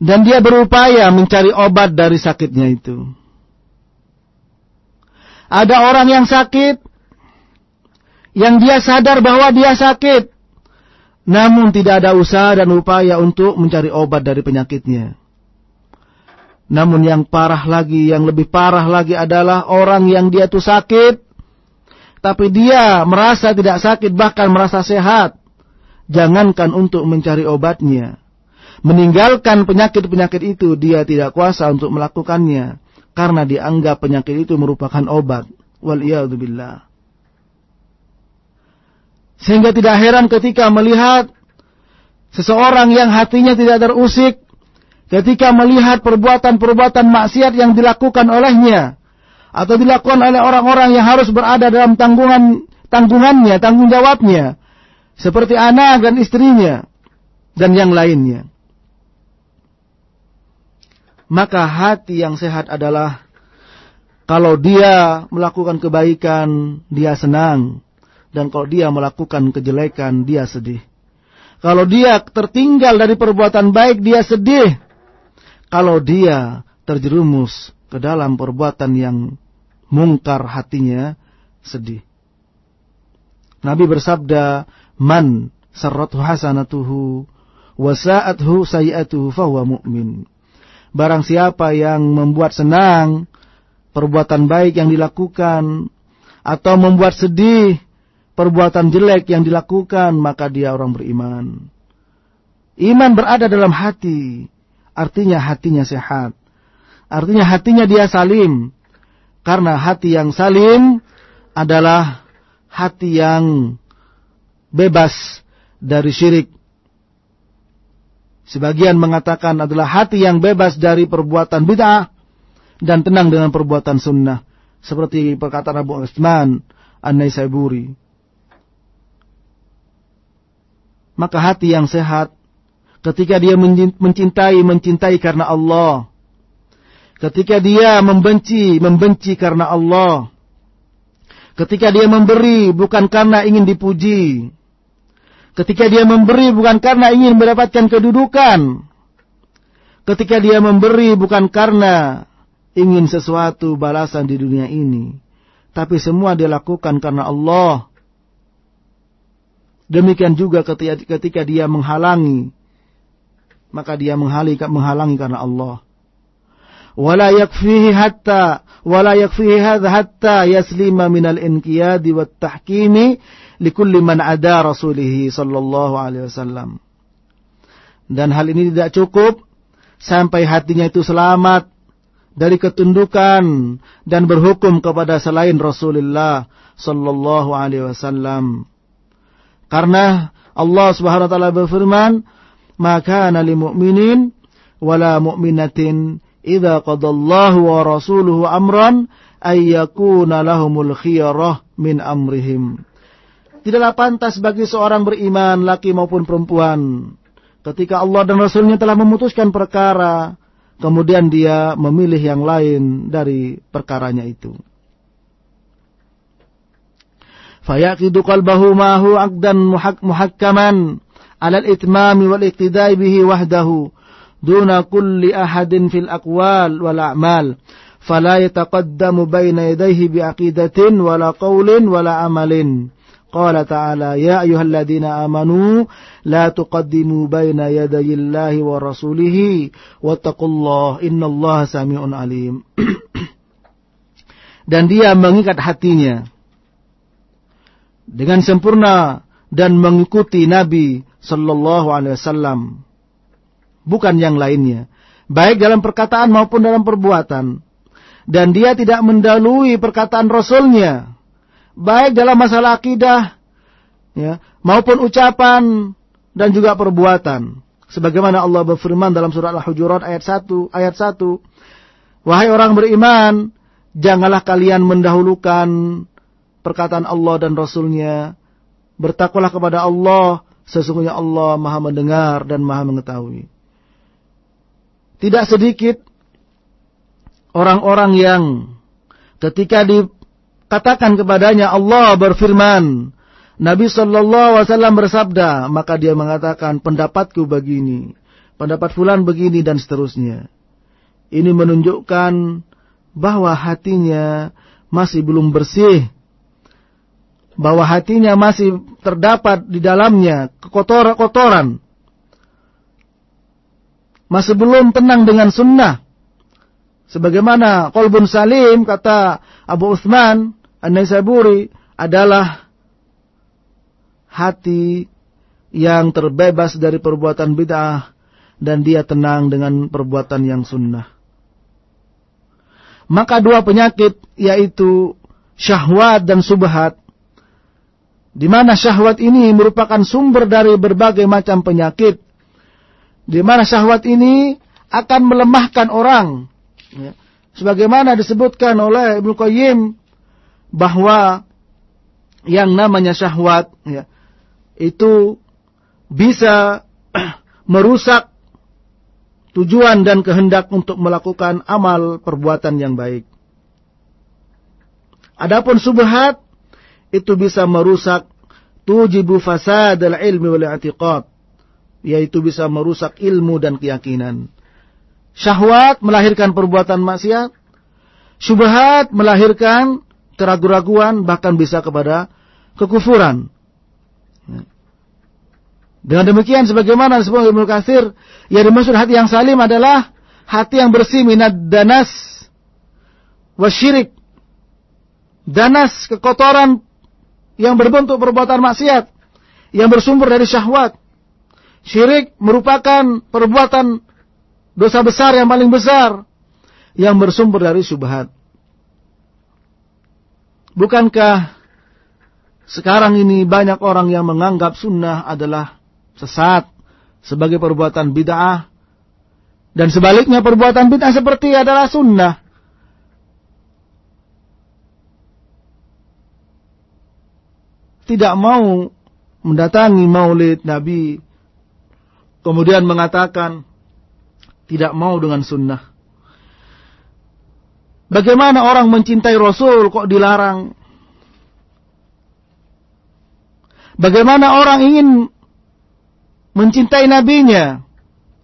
Dan dia berupaya mencari obat dari sakitnya itu. Ada orang yang sakit yang dia sadar bahwa dia sakit namun tidak ada usaha dan upaya untuk mencari obat dari penyakitnya. Namun yang parah lagi, yang lebih parah lagi adalah orang yang dia tuh sakit tapi dia merasa tidak sakit bahkan merasa sehat. Jangankan untuk mencari obatnya. Meninggalkan penyakit-penyakit itu dia tidak kuasa untuk melakukannya karena dianggap penyakit itu merupakan obat. Waliyadzubillah. Sehingga tidak heran ketika melihat seseorang yang hatinya tidak terusik ketika melihat perbuatan-perbuatan maksiat yang dilakukan olehnya atau dilakukan oleh orang-orang yang harus berada dalam tanggungan tanggungannya, tanggung jawabnya, seperti anak dan istrinya dan yang lainnya. Maka hati yang sehat adalah kalau dia melakukan kebaikan, dia senang. Dan kalau dia melakukan kejelekan, dia sedih. Kalau dia tertinggal dari perbuatan baik, dia sedih. Kalau dia terjerumus ke dalam perbuatan yang mungkar hatinya, sedih. Nabi bersabda, "Man sarrathu hasanatuhu wa sa'athu sayi'atuhu fahuwa mu'min." Barang siapa yang membuat senang perbuatan baik yang dilakukan atau membuat sedih perbuatan jelek yang dilakukan, maka dia orang beriman. Iman berada dalam hati, artinya hatinya sehat. Artinya hatinya dia salim. Karena hati yang salim adalah hati yang bebas dari syirik. Sebagian mengatakan adalah hati yang bebas dari perbuatan bid'ah dan tenang dengan perbuatan sunnah. Seperti perkataan Abu Utsman An-Naisaburi. Maka hati yang sehat ketika dia mencintai, mencintai karena Allah. Ketika dia membenci, membenci karena Allah. Ketika dia memberi bukan karena ingin dipuji. Ketika dia memberi bukan karena ingin mendapatkan kedudukan. Ketika dia memberi bukan karena ingin sesuatu balasan di dunia ini. Tapi semua dia lakukan karena Allah. Demikian juga ketika, dia menghalangi. Maka dia menghalangi karena Allah. Wala yakfihi hatta wala yakfihi hadha hatta yaslima minal inqiyadi wat tahkimi likulli man ada rasulih sallallahu alaihi wasallam. Dan hal ini tidak cukup sampai hatinya itu selamat dari ketundukan dan berhukum kepada selain Rasulullah sallallahu alaihi wasallam. Karena Allah Subhanahu wa taala berfirman, "Maka lil mu'minin wala mu'minatin idza qadallahu wa rasuluhu amran ay yakuna lahumul khiyarah min amrihim." Tidaklah pantas bagi seorang beriman laki maupun perempuan ketika Allah dan Rasulnya telah memutuskan perkara kemudian dia memilih yang lain dari perkaranya itu. Fayaqidu qalbahu ma hu aqdan muhakkaman ala al-itmam wal iqtidai bihi wahdahu دون كل أحد في الأقوال والأعمال فلا يتقدم بين يديه بأقيدة ولا قول ولا عمل قال تعالى يا أيها الذين آمنوا لا تقدموا بين يدي الله ورسوله واتقوا الله إن الله سميع عليم dan dia mengikat hatinya dengan sempurna dan mengikuti Nabi Sallallahu Alaihi Wasallam bukan yang lainnya baik dalam perkataan maupun dalam perbuatan dan dia tidak mendalui perkataan Rasulnya baik dalam masalah akidah ya, maupun ucapan dan juga perbuatan. Sebagaimana Allah berfirman dalam surat Al-Hujurat ayat 1, ayat 1, "Wahai orang beriman, janganlah kalian mendahulukan perkataan Allah dan Rasulnya. Bertakwalah kepada Allah, sesungguhnya Allah Maha mendengar dan Maha mengetahui." Tidak sedikit orang-orang yang ketika di katakan kepadanya Allah berfirman, Nabi Shallallahu Alaihi Wasallam bersabda, maka dia mengatakan pendapatku begini, pendapat fulan begini dan seterusnya. Ini menunjukkan bahwa hatinya masih belum bersih, bahwa hatinya masih terdapat di dalamnya kekotoran-kotoran, masih belum tenang dengan sunnah. Sebagaimana kolbun salim kata Abu Uthman An-Naisaburi adalah hati yang terbebas dari perbuatan bid'ah dan dia tenang dengan perbuatan yang sunnah. Maka dua penyakit yaitu syahwat dan subhat di mana syahwat ini merupakan sumber dari berbagai macam penyakit di mana syahwat ini akan melemahkan orang ya. sebagaimana disebutkan oleh Ibnu Qayyim bahwa yang namanya syahwat ya, itu bisa merusak tujuan dan kehendak untuk melakukan amal perbuatan yang baik. Adapun subhat itu bisa merusak tujibu fasad al-ilmi wal i'tiqad yaitu bisa merusak ilmu dan keyakinan. Syahwat melahirkan perbuatan maksiat, syubhat melahirkan keraguan-raguan, bahkan bisa kepada kekufuran. Dengan demikian sebagaimana disebut Ibnu Katsir, yang dimaksud hati yang salim adalah hati yang bersih minat danas wasyirik. Danas kekotoran yang berbentuk perbuatan maksiat yang bersumber dari syahwat. Syirik merupakan perbuatan dosa besar yang paling besar yang bersumber dari syubhat. Bukankah sekarang ini banyak orang yang menganggap sunnah adalah sesat sebagai perbuatan bid'ah dan sebaliknya perbuatan bid'ah seperti adalah sunnah. Tidak mau mendatangi maulid Nabi kemudian mengatakan tidak mau dengan sunnah. Bagaimana orang mencintai Rasul kok dilarang? Bagaimana orang ingin mencintai nabinya?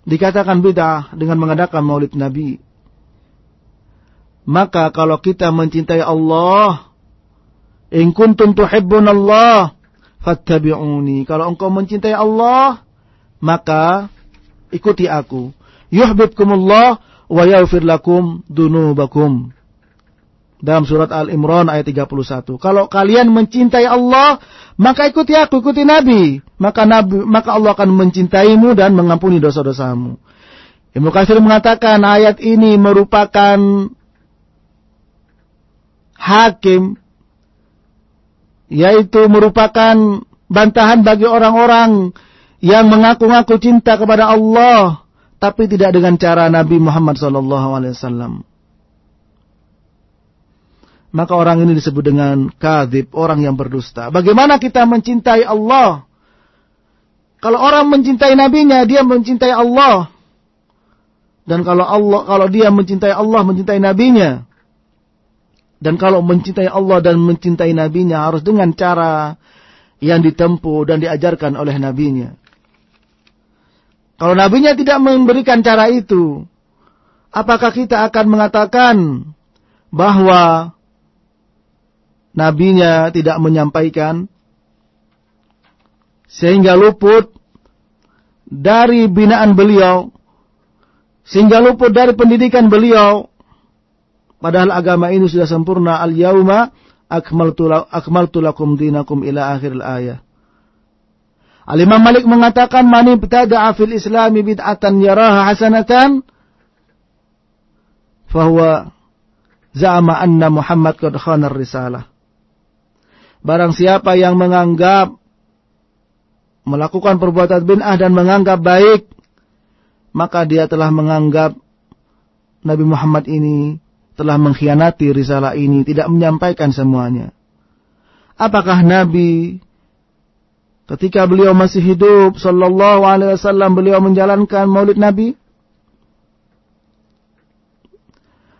Dikatakan bid'ah dengan mengadakan maulid nabi. Maka kalau kita mencintai Allah, in kuntum tuhibbun Allah, fattabi'uni. Kalau engkau mencintai Allah, maka ikuti aku. Yuhibbukumullah wa yaghfir lakum dunubakum dalam surat Al-Imran ayat 31. Kalau kalian mencintai Allah, maka ikuti aku, ikuti Nabi. Maka Nabi, maka Allah akan mencintaimu dan mengampuni dosa-dosamu. Ibnu Katsir mengatakan ayat ini merupakan hakim yaitu merupakan bantahan bagi orang-orang yang mengaku-ngaku cinta kepada Allah tapi tidak dengan cara Nabi Muhammad SAW maka orang ini disebut dengan kadhib, orang yang berdusta. Bagaimana kita mencintai Allah? Kalau orang mencintai nabinya, dia mencintai Allah. Dan kalau Allah kalau dia mencintai Allah, mencintai nabinya. Dan kalau mencintai Allah dan mencintai nabinya harus dengan cara yang ditempuh dan diajarkan oleh nabinya. Kalau nabinya tidak memberikan cara itu, apakah kita akan mengatakan bahwa nabinya tidak menyampaikan? Sehingga luput dari binaan beliau sehingga luput dari pendidikan beliau. Padahal agama ini sudah sempurna. Al yauma akmaltu lakum dinakum ila akhir ayat Al Imam Malik mengatakan man ibtada'a fil Islam bid'atan yaraha hasanatan fahuwa za'ama anna Muhammad qad risalah Barang siapa yang menganggap melakukan perbuatan bid'ah dan menganggap baik, maka dia telah menganggap Nabi Muhammad ini telah mengkhianati risalah ini, tidak menyampaikan semuanya. Apakah Nabi ketika beliau masih hidup sallallahu alaihi wasallam beliau menjalankan Maulid Nabi?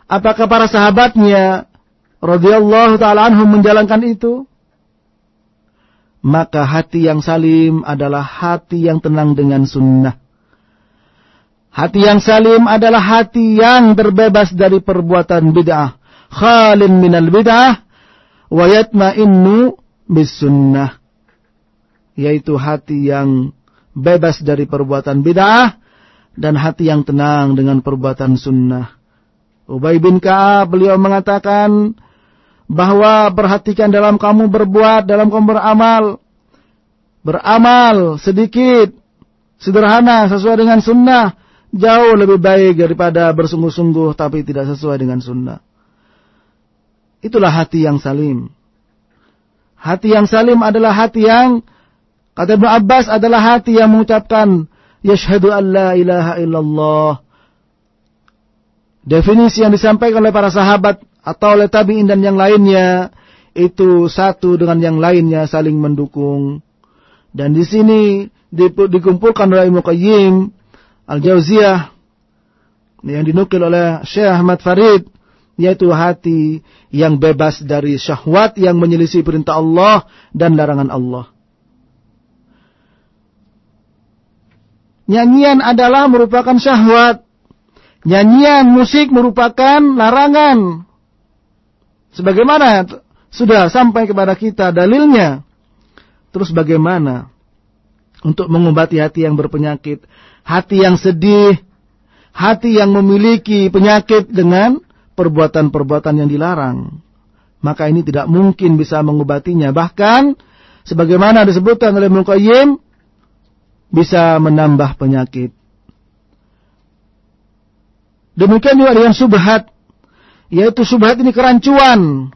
Apakah para sahabatnya radhiyallahu taala anhum menjalankan itu? maka hati yang salim adalah hati yang tenang dengan sunnah. Hati yang salim adalah hati yang terbebas dari perbuatan bid'ah. Khalin minal bid'ah wa yatma'innu bis sunnah. Yaitu hati yang bebas dari perbuatan bid'ah dan hati yang tenang dengan perbuatan sunnah. Ubay bin Ka'ab beliau mengatakan, bahwa perhatikan dalam kamu berbuat, dalam kamu beramal. Beramal sedikit, sederhana, sesuai dengan sunnah. Jauh lebih baik daripada bersungguh-sungguh tapi tidak sesuai dengan sunnah. Itulah hati yang salim. Hati yang salim adalah hati yang, kata Ibn Abbas adalah hati yang mengucapkan, Yashhadu an la ilaha illallah. Definisi yang disampaikan oleh para sahabat atau oleh tabi'in dan yang lainnya itu satu dengan yang lainnya saling mendukung. Dan di sini dikumpulkan oleh Ibnu Qayyim Al-Jauziyah yang dinukil oleh Syekh Ahmad Farid yaitu hati yang bebas dari syahwat yang menyelisih perintah Allah dan larangan Allah. Nyanyian adalah merupakan syahwat. Nyanyian musik merupakan larangan. Sebagaimana sudah sampai kepada kita dalilnya. Terus bagaimana untuk mengobati hati yang berpenyakit, hati yang sedih, hati yang memiliki penyakit dengan perbuatan-perbuatan yang dilarang. Maka ini tidak mungkin bisa mengobatinya. Bahkan sebagaimana disebutkan oleh Muqayyim bisa menambah penyakit. Demikian juga dengan subhat, yaitu subhat ini kerancuan,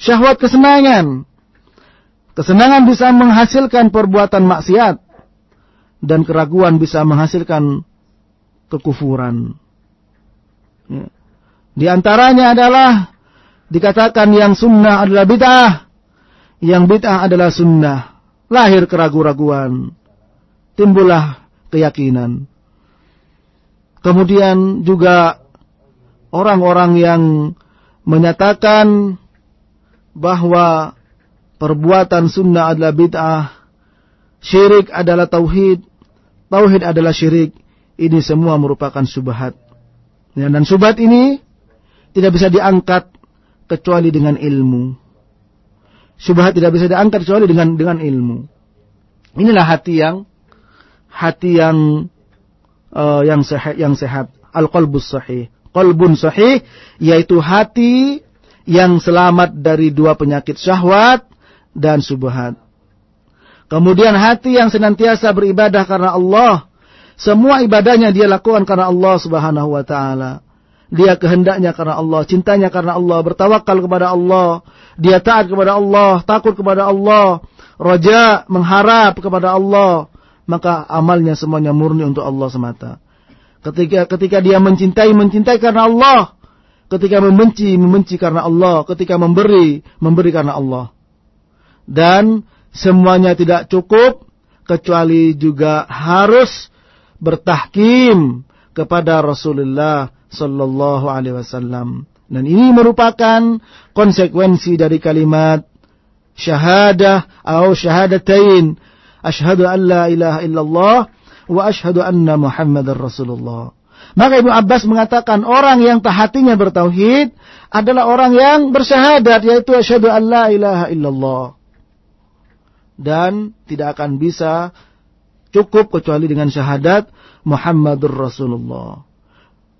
syahwat kesenangan. Kesenangan bisa menghasilkan perbuatan maksiat dan keraguan bisa menghasilkan kekufuran. Ya. Di antaranya adalah dikatakan yang sunnah adalah bid'ah, yang bid'ah adalah sunnah. Lahir keraguan-raguan, timbullah keyakinan. Kemudian juga orang-orang yang menyatakan bahwa perbuatan sunnah adalah bid'ah, syirik adalah tauhid, tauhid adalah syirik. Ini semua merupakan subhat. Ya, dan subhat ini tidak bisa diangkat kecuali dengan ilmu. Subhat tidak bisa diangkat kecuali dengan dengan ilmu. Inilah hati yang hati yang uh, yang sehat yang sehat. Al-qalbus sahih. Qalbun sahih yaitu hati yang selamat dari dua penyakit syahwat dan subhat. Kemudian hati yang senantiasa beribadah karena Allah. Semua ibadahnya dia lakukan karena Allah subhanahu wa ta'ala. Dia kehendaknya karena Allah, cintanya karena Allah, bertawakal kepada Allah. Dia taat kepada Allah, takut kepada Allah. Raja, mengharap kepada Allah. Maka amalnya semuanya murni untuk Allah semata. Ketika ketika dia mencintai, mencintai karena Allah. Ketika membenci, membenci karena Allah. Ketika memberi, memberi karena Allah. Dan semuanya tidak cukup. Kecuali juga harus bertahkim kepada Rasulullah Sallallahu Alaihi Wasallam. Dan ini merupakan konsekuensi dari kalimat syahadah atau syahadatain. Ashhadu an la ilaha illallah wa ashhadu anna Muhammadar Rasulullah. Maka Ibnu Abbas mengatakan orang yang hatinya bertauhid adalah orang yang bersyahadat yaitu asyhadu an la ilaha illallah. Dan tidak akan bisa cukup kecuali dengan syahadat Muhammadur Rasulullah.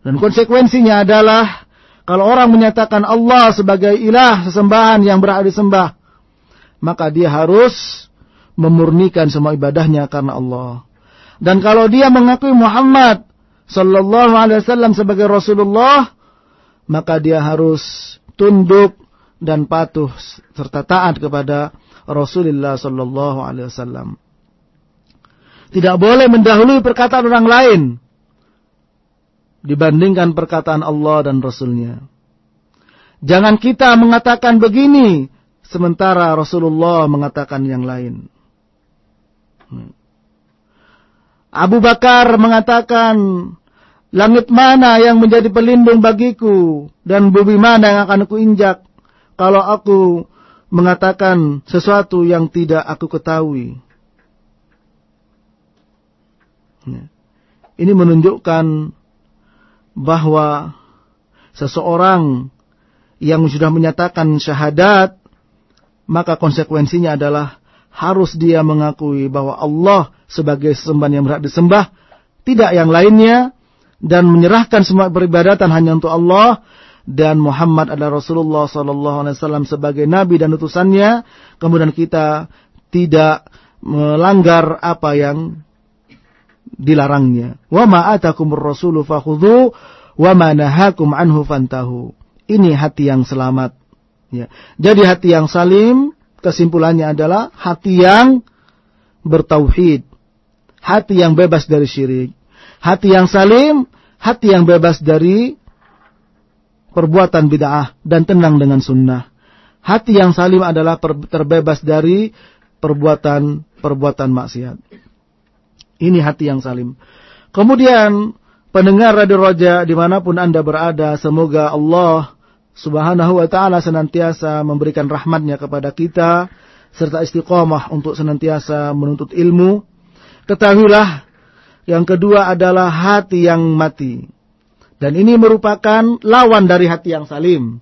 Dan konsekuensinya adalah kalau orang menyatakan Allah sebagai ilah sesembahan yang berhak disembah, maka dia harus memurnikan semua ibadahnya karena Allah. Dan kalau dia mengakui Muhammad sallallahu alaihi wasallam sebagai Rasulullah, maka dia harus tunduk dan patuh serta taat kepada Rasulullah sallallahu alaihi wasallam. Tidak boleh mendahului perkataan orang lain dibandingkan perkataan Allah dan Rasulnya. Jangan kita mengatakan begini sementara Rasulullah mengatakan yang lain. Abu Bakar mengatakan, langit mana yang menjadi pelindung bagiku dan bumi mana yang akan aku injak kalau aku mengatakan sesuatu yang tidak aku ketahui. Ya. Ini menunjukkan bahwa seseorang yang sudah menyatakan syahadat, maka konsekuensinya adalah harus dia mengakui bahwa Allah sebagai sesembahan yang berhak disembah, tidak yang lainnya, dan menyerahkan semua peribadatan hanya untuk Allah, dan Muhammad adalah Rasulullah Wasallam sebagai Nabi dan utusannya, kemudian kita tidak melanggar apa yang dilarangnya. Wa ma atakumur rasulu fakhudhu wa ma nahakum anhu fantahu. Ini hati yang selamat. Ya. Jadi hati yang salim kesimpulannya adalah hati yang bertauhid. Hati yang bebas dari syirik. Hati yang salim, hati yang bebas dari perbuatan bid'ah dan tenang dengan sunnah. Hati yang salim adalah terbebas dari perbuatan-perbuatan maksiat. Ini hati yang salim. Kemudian pendengar Radio Roja di mana pun anda berada, semoga Allah subhanahu wa ta'ala senantiasa memberikan rahmatnya kepada kita, serta istiqomah untuk senantiasa menuntut ilmu. Ketahuilah, yang kedua adalah hati yang mati. Dan ini merupakan lawan dari hati yang salim.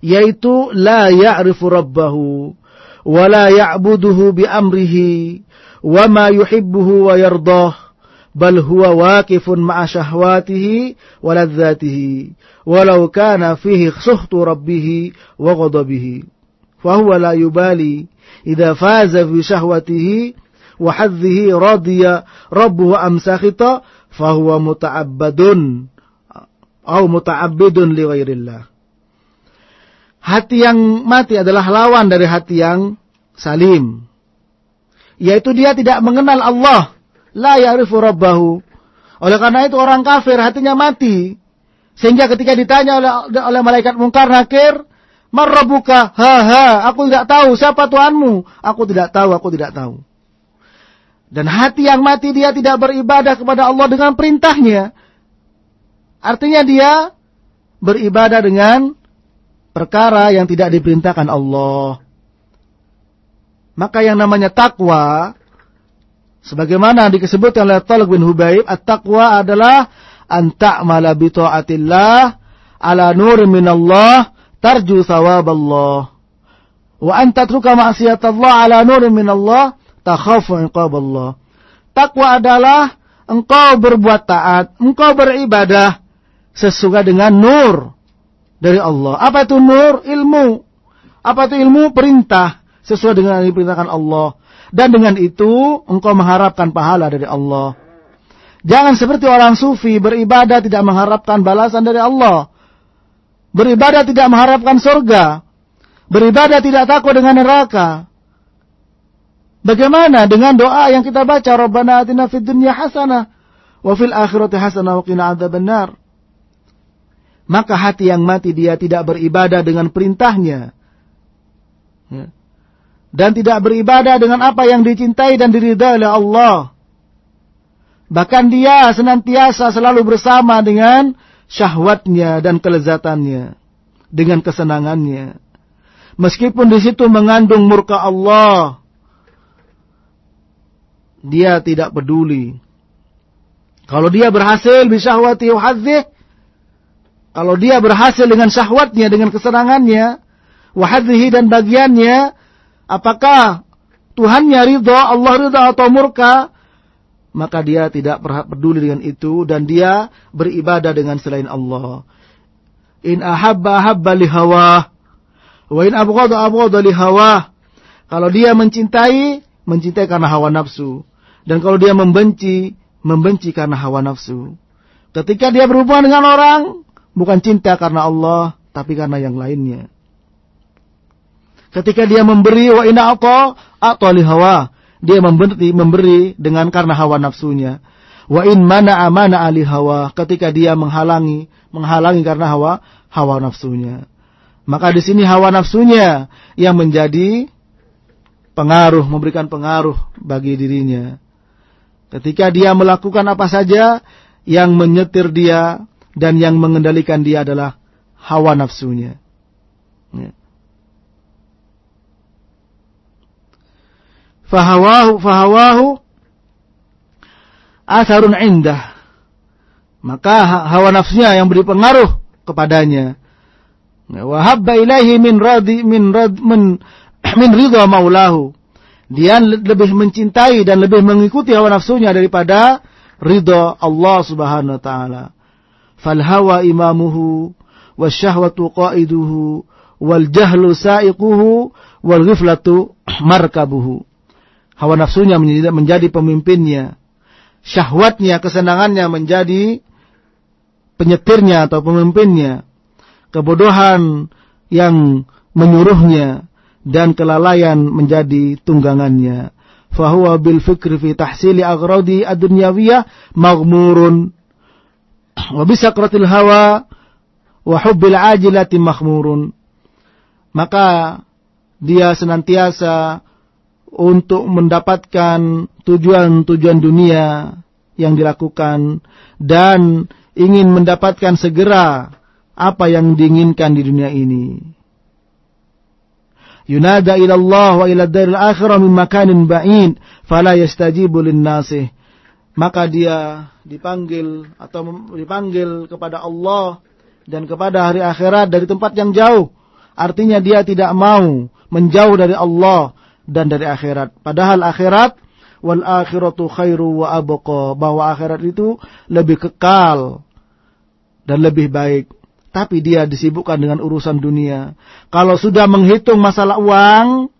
yaitu la ya'rifu rabbahu wa la ya'buduhu bi amrihi wa ma yuhibbuhu wa bal huwa waqifun ma'a syahwatihi wa ladzatihi walau kana fihi suhtu rabbih wa ghadabihi fa huwa la yubali idza faza fi syahwatihi wa hadhihi radiya rabbuhu am sakhita fa huwa muta'abbadun au muta'abbidun li ghairillah Hati yang mati adalah lawan dari hati yang salim. Yaitu dia tidak mengenal Allah. La ya'rifu rabbahu. Oleh karena itu orang kafir hatinya mati. Sehingga ketika ditanya oleh, oleh malaikat mungkar nakir. Marrabuka, ha ha, aku tidak tahu siapa Tuhanmu. Aku tidak tahu, aku tidak tahu. Dan hati yang mati dia tidak beribadah kepada Allah dengan perintahnya. Artinya dia beribadah dengan perkara yang tidak diperintahkan Allah. Maka yang namanya takwa, sebagaimana disebutkan oleh Talq bin Hubaib, at-taqwa adalah anta'mala bi ta'atillah ala nur minallah tarju thawab Allah. Wa anta tatruka ma'siyatallah ala nur minallah takhafu iqab Allah. Takwa adalah engkau berbuat taat, engkau beribadah sesuai dengan nur dari Allah. Apa itu nur? Ilmu. Apa itu ilmu? Perintah. Sesuai dengan yang diperintahkan Allah. Dan dengan itu, engkau mengharapkan pahala dari Allah. Jangan seperti orang sufi beribadah tidak mengharapkan balasan dari Allah. Beribadah tidak mengharapkan surga. Beribadah tidak takut dengan neraka. Bagaimana dengan doa yang kita baca Rabbana atina fid dunya hasanah wa fil akhirati hasanah wa qina adzabannar maka hati yang mati dia tidak beribadah dengan perintahnya. Ya. Dan tidak beribadah dengan apa yang dicintai dan diridai oleh Allah. Bahkan dia senantiasa selalu bersama dengan syahwatnya dan kelezatannya. Dengan kesenangannya. Meskipun di situ mengandung murka Allah. Dia tidak peduli. Kalau dia berhasil bisyahwati uhadzih, kalau dia berhasil dengan syahwatnya, dengan kesenangannya, wahadhihi dan bagiannya, apakah Tuhannya ridho, Allah ridho atau murka, maka dia tidak peduli dengan itu dan dia beribadah dengan selain Allah. In ahabba ahabba li hawa wa in abghada abghada li hawa. Kalau dia mencintai, mencintai karena hawa nafsu. Dan kalau dia membenci, membenci karena hawa nafsu. Ketika dia berhubungan dengan orang, Bukan cinta karena Allah, tapi karena yang lainnya. Ketika dia memberi wa inna atau atau hawa, dia memberi memberi dengan karena hawa nafsunya. Wa in mana amana ali hawa, ketika dia menghalangi, menghalangi karena hawa hawa nafsunya. Maka di sini hawa nafsunya yang menjadi pengaruh, memberikan pengaruh bagi dirinya. Ketika dia melakukan apa saja yang menyetir dia dan yang mengendalikan dia adalah hawa nafsunya. Ya. Fahawahu fahawahu asarun indah. Maka hawa nafsunya yang beri pengaruh kepadanya. Ya, Wahabba ilaihi min radi min rad min min ridha maulahu. Dia lebih mencintai dan lebih mengikuti hawa nafsunya daripada ridha Allah Subhanahu wa taala falhawa imamuhu wasyahwatu qaiduhu wal jahlu sa'iquhu wal ghiflatu markabuhu. Hawa nafsunya menjadi, pemimpinnya. Syahwatnya, kesenangannya menjadi penyetirnya atau pemimpinnya. Kebodohan yang menyuruhnya dan kelalaian menjadi tunggangannya. Fahuwa bil fikri fi tahsili aghradi ad-dunyawiyah maghmurun wa bisakratil hawa wa hubbil ajilati makhmurun. Maka dia senantiasa untuk mendapatkan tujuan-tujuan dunia yang dilakukan dan ingin mendapatkan segera apa yang diinginkan di dunia ini. Yunada ila Allah wa ila daril akhirah min makanin ba'in fala yastajibu lin nasih maka dia dipanggil atau dipanggil kepada Allah dan kepada hari akhirat dari tempat yang jauh. Artinya dia tidak mau menjauh dari Allah dan dari akhirat. Padahal akhirat wal akhiratu khairu wa abqa bahwa akhirat itu lebih kekal dan lebih baik. Tapi dia disibukkan dengan urusan dunia. Kalau sudah menghitung masalah uang,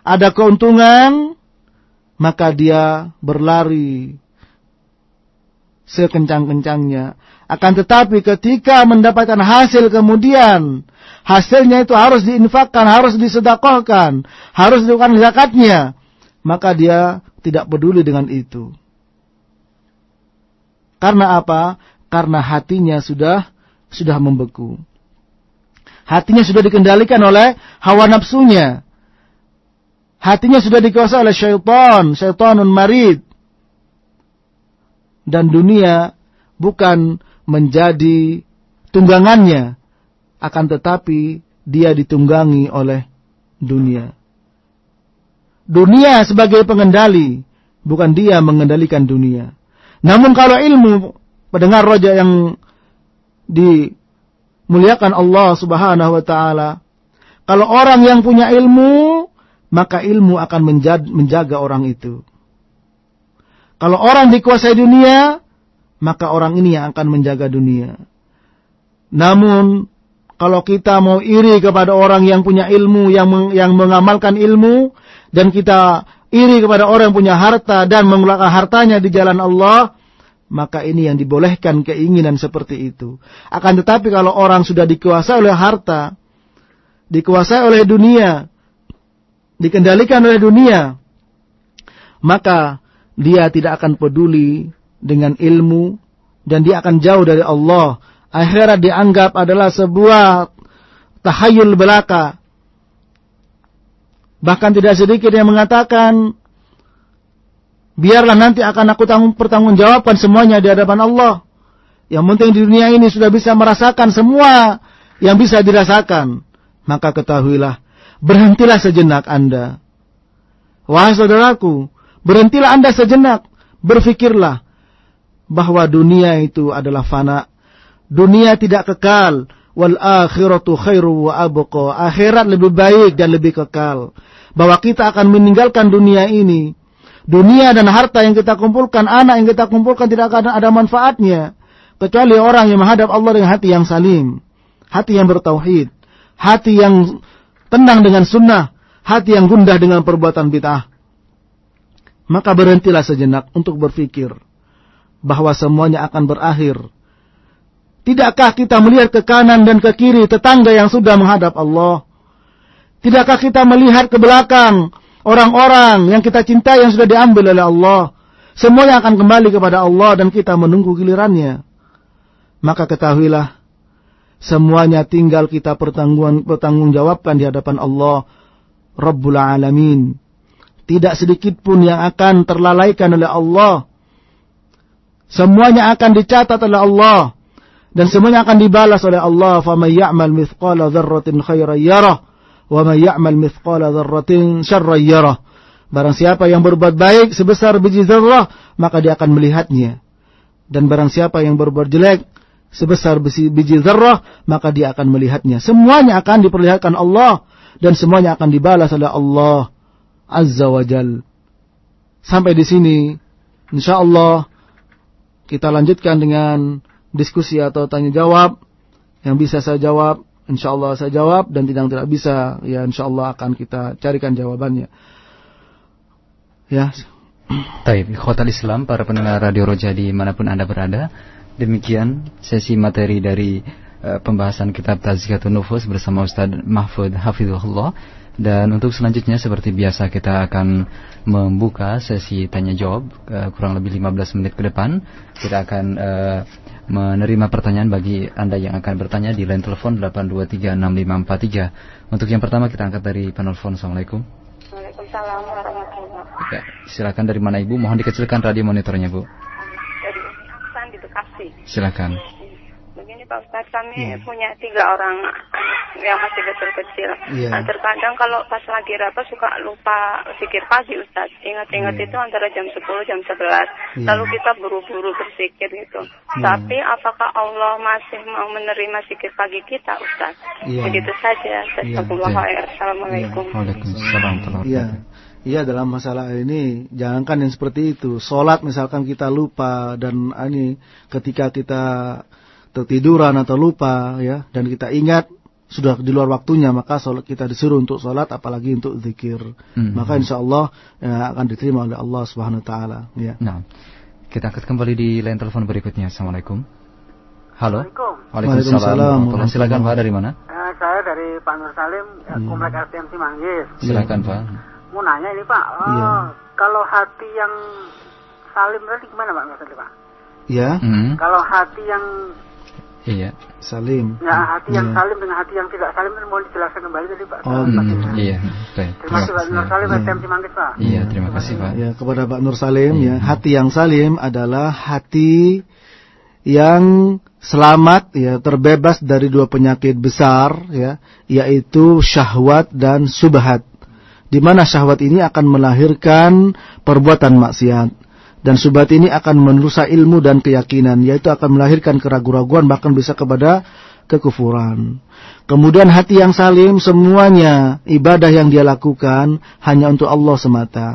ada keuntungan, maka dia berlari sekencang-kencangnya. Akan tetapi ketika mendapatkan hasil kemudian hasilnya itu harus diinfakkan, harus disedekahkan, harus dilakukan zakatnya, maka dia tidak peduli dengan itu. Karena apa? Karena hatinya sudah sudah membeku. Hatinya sudah dikendalikan oleh hawa nafsunya. Hatinya sudah dikuasai oleh syaitan, syaitanun marid. Dan dunia bukan menjadi tunggangannya, akan tetapi dia ditunggangi oleh dunia. Dunia sebagai pengendali, bukan dia mengendalikan dunia. Namun kalau ilmu, pendengar roja yang dimuliakan Allah subhanahu wa ta'ala, kalau orang yang punya ilmu, maka ilmu akan menjaga orang itu. Kalau orang dikuasai dunia, maka orang ini yang akan menjaga dunia. Namun kalau kita mau iri kepada orang yang punya ilmu, yang meng, yang mengamalkan ilmu, dan kita iri kepada orang yang punya harta dan menggunakan hartanya di jalan Allah, maka ini yang dibolehkan keinginan seperti itu. Akan tetapi kalau orang sudah dikuasai oleh harta, dikuasai oleh dunia, dikendalikan oleh dunia, maka dia tidak akan peduli dengan ilmu dan dia akan jauh dari Allah. Akhirat dianggap adalah sebuah tahayul belaka. Bahkan tidak sedikit yang mengatakan, biarlah nanti akan aku tanggung pertanggungjawabkan semuanya di hadapan Allah. Yang penting di dunia ini sudah bisa merasakan semua yang bisa dirasakan. Maka ketahuilah, berhentilah sejenak Anda. Wahai saudaraku, berhentilah Anda sejenak. Berfikirlah, bahwa dunia itu adalah fana. Dunia tidak kekal. Wal akhiratu khairu wa abqa. Akhirat lebih baik dan lebih kekal. Bahwa kita akan meninggalkan dunia ini. Dunia dan harta yang kita kumpulkan, anak yang kita kumpulkan tidak akan ada manfaatnya. Kecuali orang yang menghadap Allah dengan hati yang salim. Hati yang bertauhid. Hati yang tenang dengan sunnah. Hati yang gundah dengan perbuatan bid'ah. Maka berhentilah sejenak untuk berfikir bahwa semuanya akan berakhir. Tidakkah kita melihat ke kanan dan ke kiri tetangga yang sudah menghadap Allah? Tidakkah kita melihat ke belakang orang-orang yang kita cintai yang sudah diambil oleh Allah? Semuanya akan kembali kepada Allah dan kita menunggu gilirannya. Maka ketahuilah, semuanya tinggal kita pertanggungjawabkan di hadapan Allah, Rabbul Alamin. Tidak sedikit pun yang akan terlalaikan oleh Allah Semuanya akan dicatat oleh Allah dan semuanya akan dibalas oleh Allah faman ya'mal mithqala dzarratin khairan yara wa man ya'mal mithqala dzarratin syarran yara barang siapa yang berbuat baik sebesar biji zarrah maka dia akan melihatnya. Dan barang siapa yang berbuat jelek sebesar biji zarrah maka dia akan melihatnya. Semuanya akan diperlihatkan Allah dan semuanya akan dibalas oleh Allah azza wajal sampai di sini insyaallah kita lanjutkan dengan diskusi atau tanya jawab. Yang bisa saya jawab, insya Allah saya jawab. Dan tidak tidak bisa, ya insya Allah akan kita carikan jawabannya. Ya. Taib, Khotal Islam, para pendengar Radio Roja di mana pun Anda berada. Demikian sesi materi dari uh, pembahasan kitab Tazkiyatun Nufus bersama Ustaz Mahfud Hafizullah. Dan untuk selanjutnya seperti biasa kita akan membuka sesi tanya jawab uh, kurang lebih 15 menit ke depan. Kita akan uh, menerima pertanyaan bagi Anda yang akan bertanya di line telepon 8236543. Untuk yang pertama kita angkat dari penelpon. Assalamualaikum. Waalaikumsalam warahmatullahi wabarakatuh. silakan dari mana Ibu? Mohon dikecilkan radio monitornya, Bu. Dari Hasan di Bekasi. Silakan. Gini Pak Ustadz, kami yeah. punya tiga orang yang masih kecil-kecil. Yeah. Nah, terkadang kalau pas lagi rapat suka lupa zikir pagi Ustadz. Ingat-ingat yeah. itu antara jam 10 jam 11. Yeah. Lalu kita buru-buru berzikir gitu. Yeah. Tapi apakah Allah masih mau menerima zikir pagi kita Ustadz? Yeah. Begitu saja. Yeah. Assalamualaikum. Yeah. Waalaikumsalam. Iya. Iya dalam masalah ini jangankan yang seperti itu. Sholat misalkan kita lupa dan ini ketika kita tertiduran atau lupa ya dan kita ingat sudah di luar waktunya maka sholat kita disuruh untuk sholat apalagi untuk zikir. Hmm. Maka insya Allah ya, akan diterima oleh Allah Subhanahu Wa Taala. Ya. Nah, kita akan kembali di line telepon berikutnya. Assalamualaikum. Halo. Waalaikumsalam. Waalaikumsalam. Silakan Pak dari mana? Uh, saya dari Pak Nur Salim, hmm. Komplek RTMC Manggis. Silakan Pak mau nanya ini Pak, oh, iya. kalau hati yang salim tadi gimana Pak maksudnya Pak? Iya. Hmm. Kalau hati yang Iya. Salim. Ya, hati yang iya. salim dengan hati yang tidak salim itu mau dijelaskan kembali tadi Pak. Oh, hmm, iya. Baik. Terima kasih Pak Nur Salim, iya. Cimanggis Pak. Iya, terima kasih Pak. Ya, kepada Pak Nur Salim ya, iya. hati yang salim adalah hati yang selamat ya, terbebas dari dua penyakit besar ya, yaitu syahwat dan subhat di mana syahwat ini akan melahirkan perbuatan maksiat dan subhat ini akan merusak ilmu dan keyakinan yaitu akan melahirkan keraguan-raguan bahkan bisa kepada kekufuran. Kemudian hati yang salim semuanya ibadah yang dia lakukan hanya untuk Allah semata.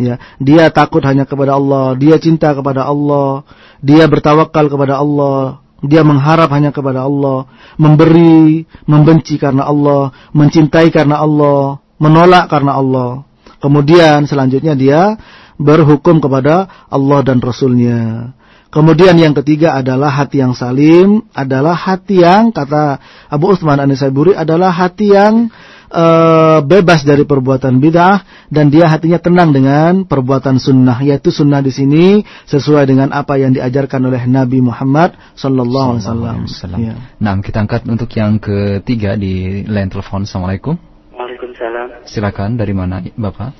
Ya, dia takut hanya kepada Allah, dia cinta kepada Allah, dia bertawakal kepada Allah, dia mengharap hanya kepada Allah, memberi, membenci karena Allah, mencintai karena Allah, menolak karena Allah. Kemudian selanjutnya dia berhukum kepada Allah dan Rasulnya. Kemudian yang ketiga adalah hati yang salim, adalah hati yang kata Abu Utsman An-Nasaiburi adalah hati yang uh, bebas dari perbuatan bid'ah dan dia hatinya tenang dengan perbuatan sunnah yaitu sunnah di sini sesuai dengan apa yang diajarkan oleh Nabi Muhammad sallallahu alaihi wasallam. Ya. Nah, kita angkat untuk yang ketiga di line telepon. Assalamualaikum. Waalaikumsalam. Silakan dari mana Bapak?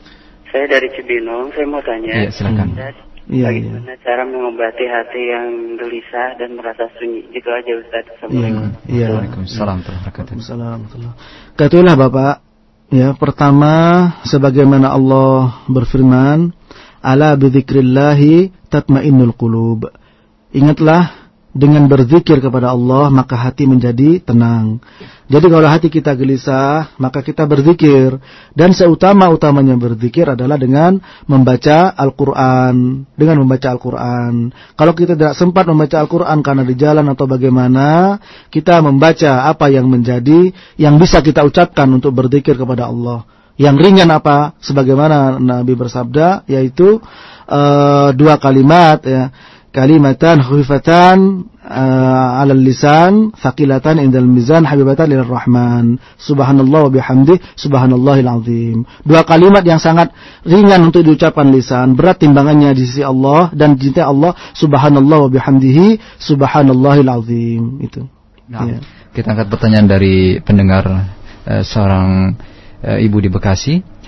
Saya dari Cibinong. Saya mau tanya. Iya silakan. Hmm. Iya, bagaimana iya. cara mengobati hati yang gelisah dan merasa sunyi? Itu aja Ustaz. Assalamualaikum. Iya. Waalaikumsalam Waalaikumsalam. Katakanlah Bapak. Ya, pertama sebagaimana Allah berfirman, "Ala bidzikrillahi tatmainnul qulub." Ingatlah dengan berzikir kepada Allah maka hati menjadi tenang. Jadi kalau hati kita gelisah, maka kita berzikir dan seutama-utamanya berzikir adalah dengan membaca Al-Qur'an, dengan membaca Al-Qur'an. Kalau kita tidak sempat membaca Al-Qur'an karena di jalan atau bagaimana, kita membaca apa yang menjadi yang bisa kita ucapkan untuk berzikir kepada Allah. Yang ringan apa? Sebagaimana Nabi bersabda yaitu uh, dua kalimat ya kalimatan khufifatan uh, 'ala lisan thaqilatan indal mizan habibatan lir rahman. Subhanallah wa bihamdi subhanallahil azim. Dua kalimat yang sangat ringan untuk diucapkan lisan. Berat timbangannya di sisi Allah dan cinta Allah. Subhanallah wa bihamdihi subhanallahil azim. Itu. Nah, ya. kita angkat pertanyaan dari pendengar uh, seorang uh, ibu di Bekasi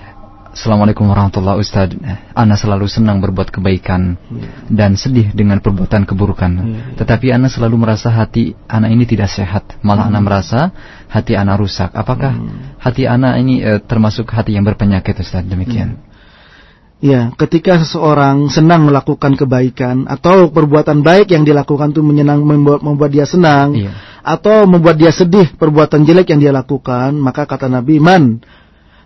Assalamualaikum warahmatullahi Ustaz. Ana selalu senang berbuat kebaikan Dan sedih dengan perbuatan keburukan. Tetapi Ana selalu merasa hati Ana ini tidak sehat. Malah Ana merasa hati Ana rusak. Apakah hati Ana ini eh, termasuk hati yang berpenyakit Ustaz? Demikian. Ya, ketika seseorang senang melakukan kebaikan atau perbuatan baik yang dilakukan itu menyenang membuat, membuat dia senang iya. atau membuat dia sedih perbuatan jelek yang dia lakukan, maka kata Nabi, "Man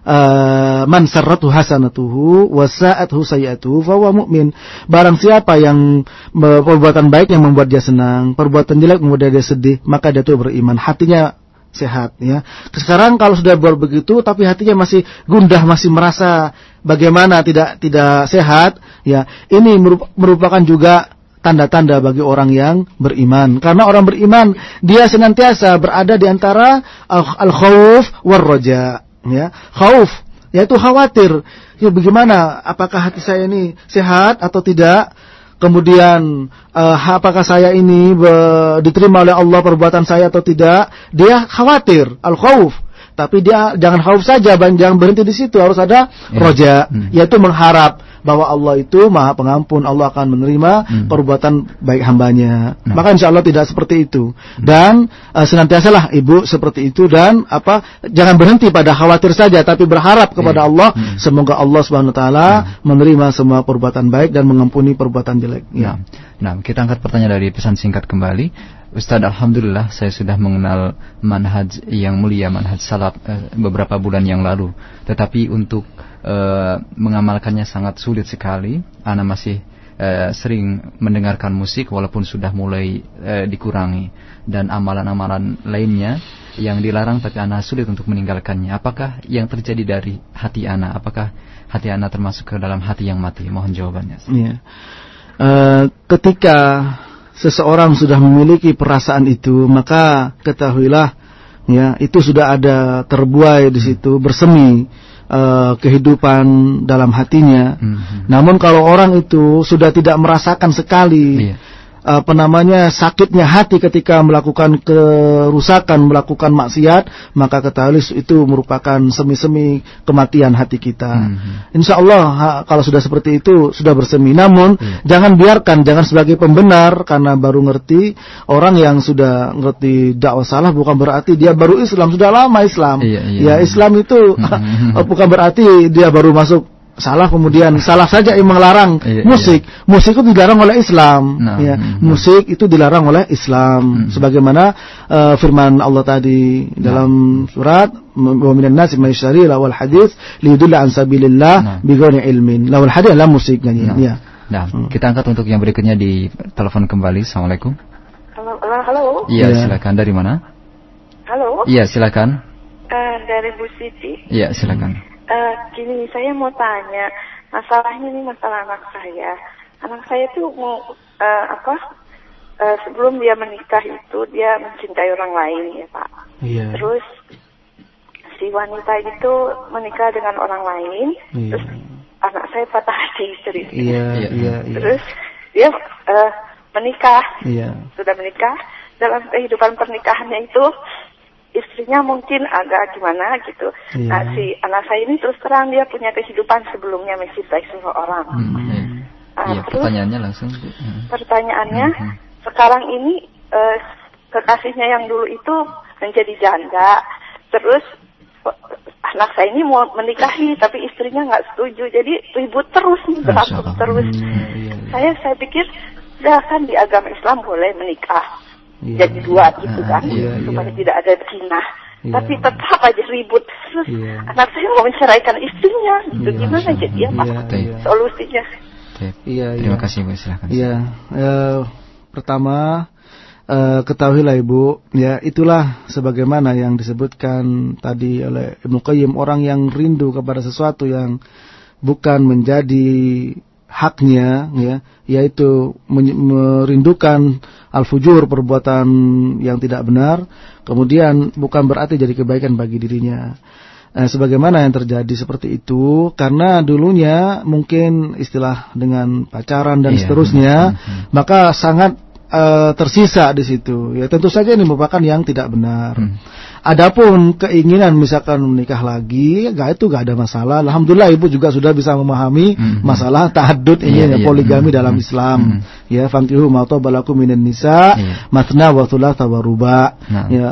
uh, man sarratu hasanatuhu wa sa'atuhu sayi'atuhu fa huwa mu'min. Barang siapa yang perbuatan baik yang membuat dia senang, perbuatan jelek membuat dia sedih, maka dia itu beriman. Hatinya sehat ya. Sekarang kalau sudah buat begitu tapi hatinya masih gundah, masih merasa bagaimana tidak tidak sehat, ya. Ini merupakan juga tanda-tanda bagi orang yang beriman. Karena orang beriman dia senantiasa berada di antara al-khauf war-raja ya khauf. Yaitu khawatir. Ya bagaimana? Apakah hati saya ini sehat atau tidak? Kemudian uh, apakah saya ini diterima oleh Allah perbuatan saya atau tidak? Dia khawatir al khauf tapi dia jangan khauf saja jangan berhenti di situ. Harus ada ya. roja hmm. yaitu mengharap bahwa Allah itu Maha Pengampun, Allah akan menerima hmm. perbuatan baik hambanya. Nah. Maka insya Allah tidak seperti itu. Dan uh, senantiasalah ibu seperti itu dan apa jangan berhenti pada khawatir saja, tapi berharap kepada yeah. Allah hmm. semoga Allah Subhanahu Wa Taala nah. menerima semua perbuatan baik dan mengampuni perbuatan jelek. Ya. Nah, kita angkat pertanyaan dari pesan singkat kembali. Ustaz, Alhamdulillah saya sudah mengenal manhaj yang mulia, manhaj salaf eh, beberapa bulan yang lalu. Tetapi untuk eh, mengamalkannya sangat sulit sekali. Ana masih eh, sering mendengarkan musik walaupun sudah mulai eh, dikurangi. Dan amalan-amalan lainnya yang dilarang tapi Ana sulit untuk meninggalkannya. Apakah yang terjadi dari hati Ana? Apakah hati Ana termasuk ke dalam hati yang mati? Mohon jawabannya. Iya. Uh, ketika seseorang sudah memiliki perasaan itu, maka ketahuilah ya, itu sudah ada terbuai di situ, bersemi uh, kehidupan dalam hatinya. Mm -hmm. Namun kalau orang itu sudah tidak merasakan sekali yeah apa namanya sakitnya hati ketika melakukan kerusakan, melakukan maksiat, maka ketahui itu merupakan semi-semi kematian hati kita. Hmm. Insya Allah ha, kalau sudah seperti itu sudah bersemi. Namun hmm. jangan biarkan, jangan sebagai pembenar karena baru ngerti orang yang sudah ngerti dakwah salah bukan berarti dia baru Islam sudah lama Islam. Iya, iya. Ya Islam itu hmm. bukan berarti dia baru masuk salah kemudian salah saja yang melarang iya, iya. musik iya. musik itu dilarang oleh Islam nah, ya hmm, musik itu dilarang oleh Islam hmm. sebagaimana uh, firman Allah tadi nah. dalam surat wa minan nasi may yashtari lawal hadis liyadulla an sabilillah nah. bighairi ilmin lawal hadis adalah musik kan nah. ya nah hmm. kita angkat untuk yang berikutnya di telepon kembali assalamualaikum halo halo iya ya. silakan dari mana halo iya silakan uh, dari Bu Siti iya silakan uh, gini saya mau tanya masalahnya ini masalah anak saya anak saya tuh mau uh, apa uh, sebelum dia menikah itu dia mencintai orang lain ya pak yeah. terus si wanita itu menikah dengan orang lain yeah. terus anak saya patah hati istri yeah, yeah, yeah. terus dia uh, menikah yeah. sudah menikah dalam kehidupan pernikahannya itu istrinya mungkin agak gimana gitu. Yeah. Nah si anak saya ini terus terang dia punya kehidupan sebelumnya mencintai seseorang. Hmm, yeah. Nah, yeah, terus pertanyaannya langsung. Hmm. Pertanyaannya hmm. sekarang ini uh, kekasihnya yang dulu itu menjadi janda, terus anak saya ini mau menikahi tapi istrinya nggak setuju, jadi ribut terus berantem terus. Hmm, iya, iya. Saya saya pikir ya kan di agama Islam boleh menikah yeah. jadi dua gitu kan yeah, supaya yeah. tidak ada zina yeah. tapi tetap aja ribut terus yeah. anak saya mau menceraikan istrinya gitu yeah, gimana jadi apa yeah, yeah. solusinya Iya, Terima kasih Bu, silakan. Iya, uh, pertama uh, ketahuilah Ibu, ya itulah sebagaimana yang disebutkan tadi oleh Ibnu Qayyim orang yang rindu kepada sesuatu yang bukan menjadi haknya ya yaitu merindukan al-fujur perbuatan yang tidak benar kemudian bukan berarti jadi kebaikan bagi dirinya eh, sebagaimana yang terjadi seperti itu karena dulunya mungkin istilah dengan pacaran dan iya. seterusnya hmm, hmm. maka sangat uh, tersisa di situ. Ya tentu saja ini merupakan yang tidak benar. Hmm. Adapun keinginan misalkan menikah lagi, gak itu gak ada masalah. Alhamdulillah ibu juga sudah bisa memahami hmm. masalah tahadud ini yeah, ya, yeah. poligami hmm. dalam hmm. Islam. Hmm. Ya fankihu ma balaku minan nisa yeah. matna wa thulatha wa ruba. Nah. Ya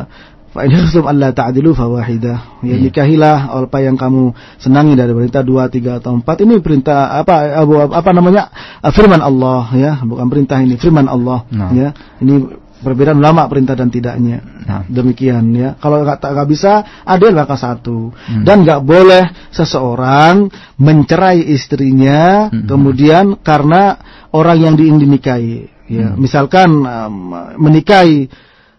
Fa in khiftum alla ta'dilu fawahidah. Ya iya. nikahilah apa yang kamu senangi dari wanita dua, tiga atau empat. Ini perintah apa apa, apa namanya? firman Allah ya, bukan perintah ini, firman Allah nah. ya. Ini perbedaan ulama perintah dan tidaknya. Nah. Demikian ya. Kalau nggak nggak bisa, adil maka satu. Hmm. Dan nggak boleh seseorang mencerai istrinya hmm. kemudian karena orang yang diingin dinikahi. Ya, hmm. misalkan um, menikahi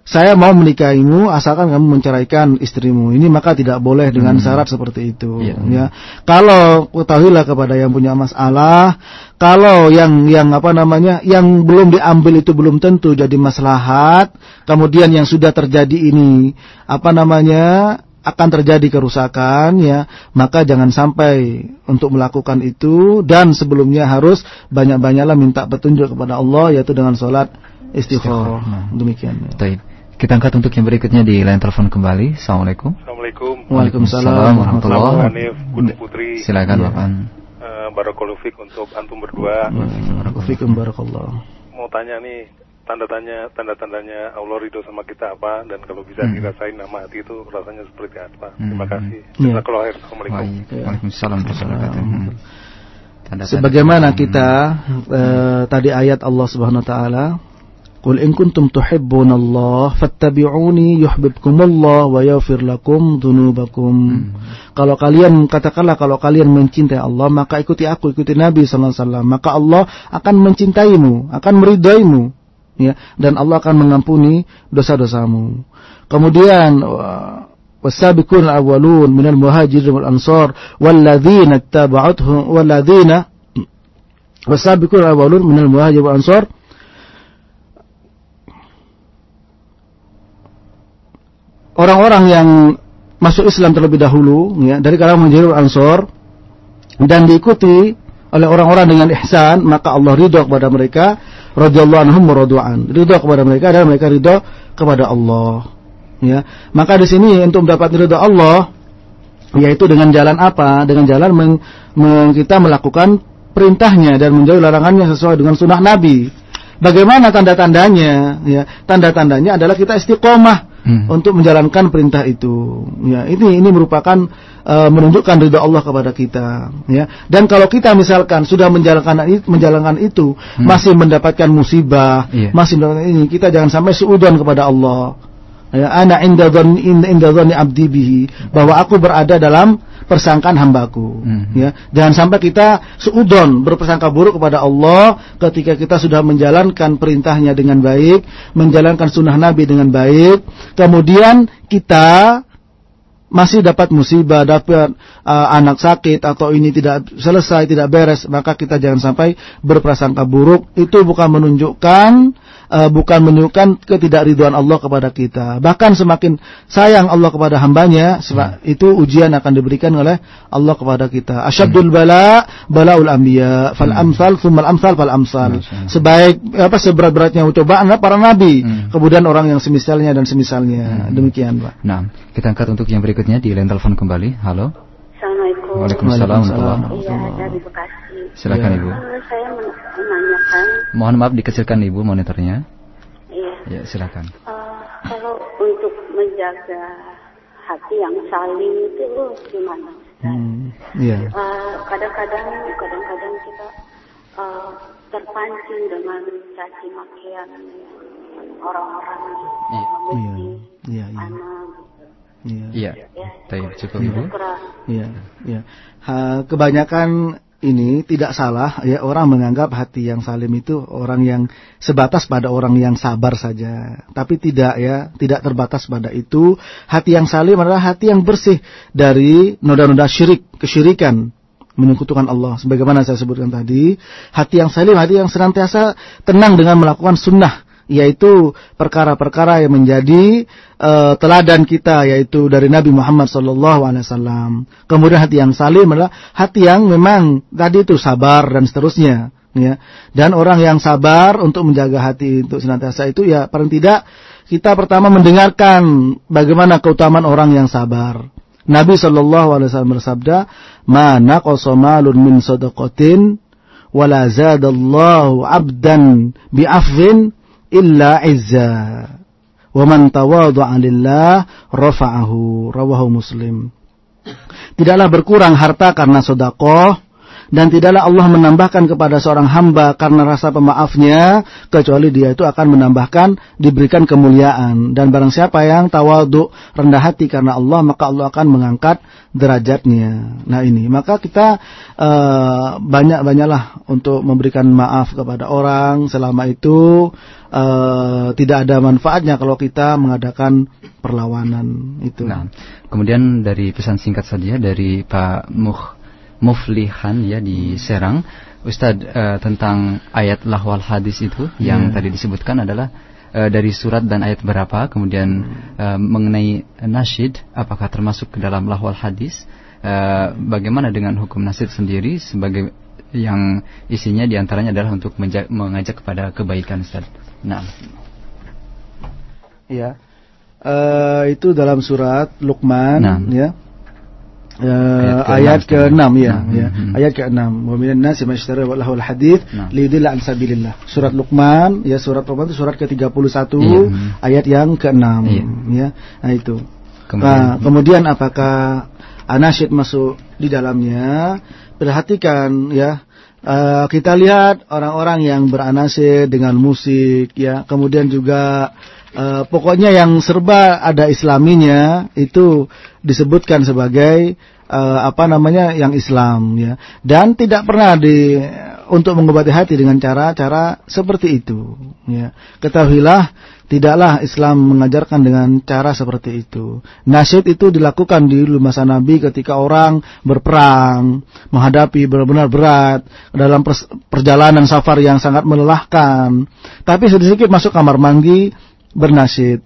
saya mau menikahimu asalkan kamu menceraikan istrimu. Ini maka tidak boleh dengan hmm. syarat seperti itu. Yeah. Ya, kalau ketahuilah kepada yang punya masalah, kalau yang yang apa namanya, yang belum diambil itu belum tentu jadi maslahat. Kemudian yang sudah terjadi ini apa namanya akan terjadi kerusakan ya maka jangan sampai untuk melakukan itu dan sebelumnya harus banyak-banyaklah minta petunjuk kepada Allah yaitu dengan sholat istighfar demikian ya. Kita angkat untuk yang berikutnya di line telepon kembali. Assalamualaikum. Assalamualaikum. Waalaikumsalam warahmatullahi wabarakatuh. Putri. Silakan ya. Bapak. Uh, uh, barakallahu untuk antum berdua. Barakallahu barakallah. Mau tanya nih, tanda-tanya tanda-tandanya Allah ridho sama kita apa dan kalau bisa hmm. dirasain nama hati itu rasanya seperti apa. Hmm. Terima kasih. Ya. Assalamualaikum. Waalaikumsalam Tanda Sebagaimana kita uh, tadi ayat Allah Subhanahu wa taala Qul in kuntum Allah fattabi'uni yuhibbukumullah wa yaghfir lakum dzunubakum. Hmm. Kalau kalian katakanlah kalau kalian mencintai Allah maka ikuti aku, ikuti Nabi sallallahu alaihi wasallam, maka Allah akan mencintaimu, akan meridaimu ya dan Allah akan mengampuni dosa-dosamu. Kemudian والسابقون الأولون من المهاجرين والأنصار والذين اتبعتهم والذين والسابقون الأولون من المهاجرين والأنصار orang-orang yang masuk Islam terlebih dahulu ya dari kalangan muhajirin ansor dan diikuti oleh orang-orang dengan ihsan maka Allah ridho kepada mereka radhiyallahu anhum wa ridho kepada mereka dan mereka ridho kepada Allah ya. Maka di sini untuk mendapat ridho Allah yaitu dengan jalan apa? Dengan jalan meng, meng, kita melakukan perintahnya dan menjauhi larangannya sesuai dengan sunnah Nabi. Bagaimana tanda-tandanya? Ya tanda-tandanya adalah kita istiqomah hmm. untuk menjalankan perintah itu. Ya, ini ini merupakan uh, menunjukkan ridha Allah kepada kita, ya. Dan kalau kita misalkan sudah menjalankan menjalankan itu hmm. masih mendapatkan musibah, yeah. masih mendapatkan ini, kita jangan sampai suudon kepada Allah. Ya, ana inda dhanni inda dhanni abdi bihi bahwa aku berada dalam persangkaan hambaku hmm. ya jangan sampai kita seudon berpersangka buruk kepada Allah ketika kita sudah menjalankan perintahnya dengan baik menjalankan sunnah Nabi dengan baik kemudian kita masih dapat musibah, dapat uh, anak sakit atau ini tidak selesai, tidak beres, maka kita jangan sampai berprasangka buruk. Itu bukan menunjukkan uh, bukan menunjukkan ketidakridhaan Allah kepada kita. Bahkan semakin sayang Allah kepada hambanya, hmm. itu ujian akan diberikan oleh Allah kepada kita. Asyabdul bala balaul anbiya, fal hmm. amsal tsummal amsal fal amsal. Sebaik apa seberat-beratnya cobaan para nabi, hmm. kemudian orang yang semisalnya dan semisalnya. Hmm. Demikian, Pak. Nah, kita angkat untuk yang berikutnya di line telepon kembali. Halo. Assalamualaikum. Waalaikumsalam. Iya, dari Bekasi. Silakan ya. Ibu. Uh, saya menanyakan. Mohon maaf dikecilkan Ibu monitornya. Iya. Ya, silakan. Uh, kalau untuk menjaga hati yang saling itu gimana? Hmm, iya. Uh, kadang-kadang, kadang-kadang kita uh, terpancing dengan caci makian orang-orang iya. iya. Iya, iya. anak Iya. Iya. Ya. Cukup Ibu. Iya, iya. kebanyakan ini tidak salah ya orang menganggap hati yang salim itu orang yang sebatas pada orang yang sabar saja. Tapi tidak ya tidak terbatas pada itu. Hati yang salim adalah hati yang bersih dari noda-noda syirik kesyirikan menyekutukan Allah. Sebagaimana saya sebutkan tadi hati yang salim hati yang senantiasa tenang dengan melakukan sunnah yaitu perkara-perkara yang menjadi uh, teladan kita yaitu dari Nabi Muhammad SAW. Kemudian hati yang salim adalah hati yang memang tadi itu sabar dan seterusnya. Ya. Dan orang yang sabar untuk menjaga hati untuk senantiasa itu ya paling tidak kita pertama mendengarkan bagaimana keutamaan orang yang sabar. Nabi Wasallam bersabda, "Mana kosomalun min sodokotin, wala zadallahu abdan bi'afin illa izza. Wa man tawadha'a lillah rafa'ahu. Rawahu Muslim. Tidaklah berkurang harta karena sedekah dan tidaklah Allah menambahkan kepada seorang hamba karena rasa pemaafnya kecuali dia itu akan menambahkan diberikan kemuliaan dan barang siapa yang tawadu rendah hati karena Allah maka Allah akan mengangkat derajatnya. Nah ini maka kita uh, banyak banyaklah untuk memberikan maaf kepada orang selama itu uh, tidak ada manfaatnya kalau kita mengadakan perlawanan itu. Nah, kemudian dari pesan singkat saja dari Pak Muh Muflihan ya di Serang. Ustadz uh, tentang ayat lahwal hadis itu yang yeah. tadi disebutkan adalah uh, dari surat dan ayat berapa, kemudian uh, mengenai nasyid apakah termasuk ke dalam lahwal hadis? Uh, bagaimana dengan hukum nasyid sendiri sebagai yang isinya di antaranya adalah untuk mengajak kepada kebaikan Ustaz. Nah. Ya. Uh, itu dalam surat Luqman nah. ya Uh, ayat ke-6 ya, hmm, ya. Hmm. Ayat ke-6. Wa minan nasi may ishtara lahu al-hadits nah. liyudilla an sabilillah. Surat Luqman, ya surat Luqman itu surat ke-31 iya. ayat yang ke-6 iya. ya. Nah itu. Kemudian, nah, kemudian apakah anasyid masuk di dalamnya? Perhatikan ya. Uh, kita lihat orang-orang yang beranasyid dengan musik ya. Kemudian juga uh, pokoknya yang serba ada islaminya itu disebutkan sebagai uh, apa namanya yang Islam ya. Dan tidak pernah di untuk mengobati hati dengan cara-cara seperti itu ya. Ketahuilah tidaklah Islam mengajarkan dengan cara seperti itu. Nasyid itu dilakukan di masa Nabi ketika orang berperang menghadapi benar-benar berat dalam perjalanan safar yang sangat melelahkan. Tapi sedikit masuk kamar mandi bernasid.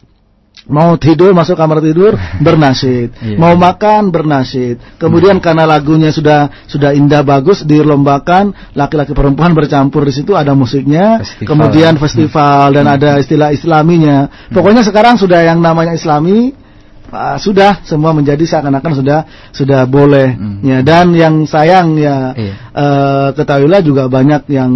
Mau tidur masuk kamar tidur bernasid. yeah. Mau makan bernasid. Kemudian yeah. karena lagunya sudah sudah indah bagus dilombakan laki-laki perempuan bercampur di situ ada musiknya. Festival. Kemudian festival dan ada istilah islaminya. Pokoknya sekarang sudah yang namanya islami uh, sudah semua menjadi seakan-akan sudah sudah boleh hmm. ya dan yang sayang ya iya. uh, ketahuilah juga banyak yang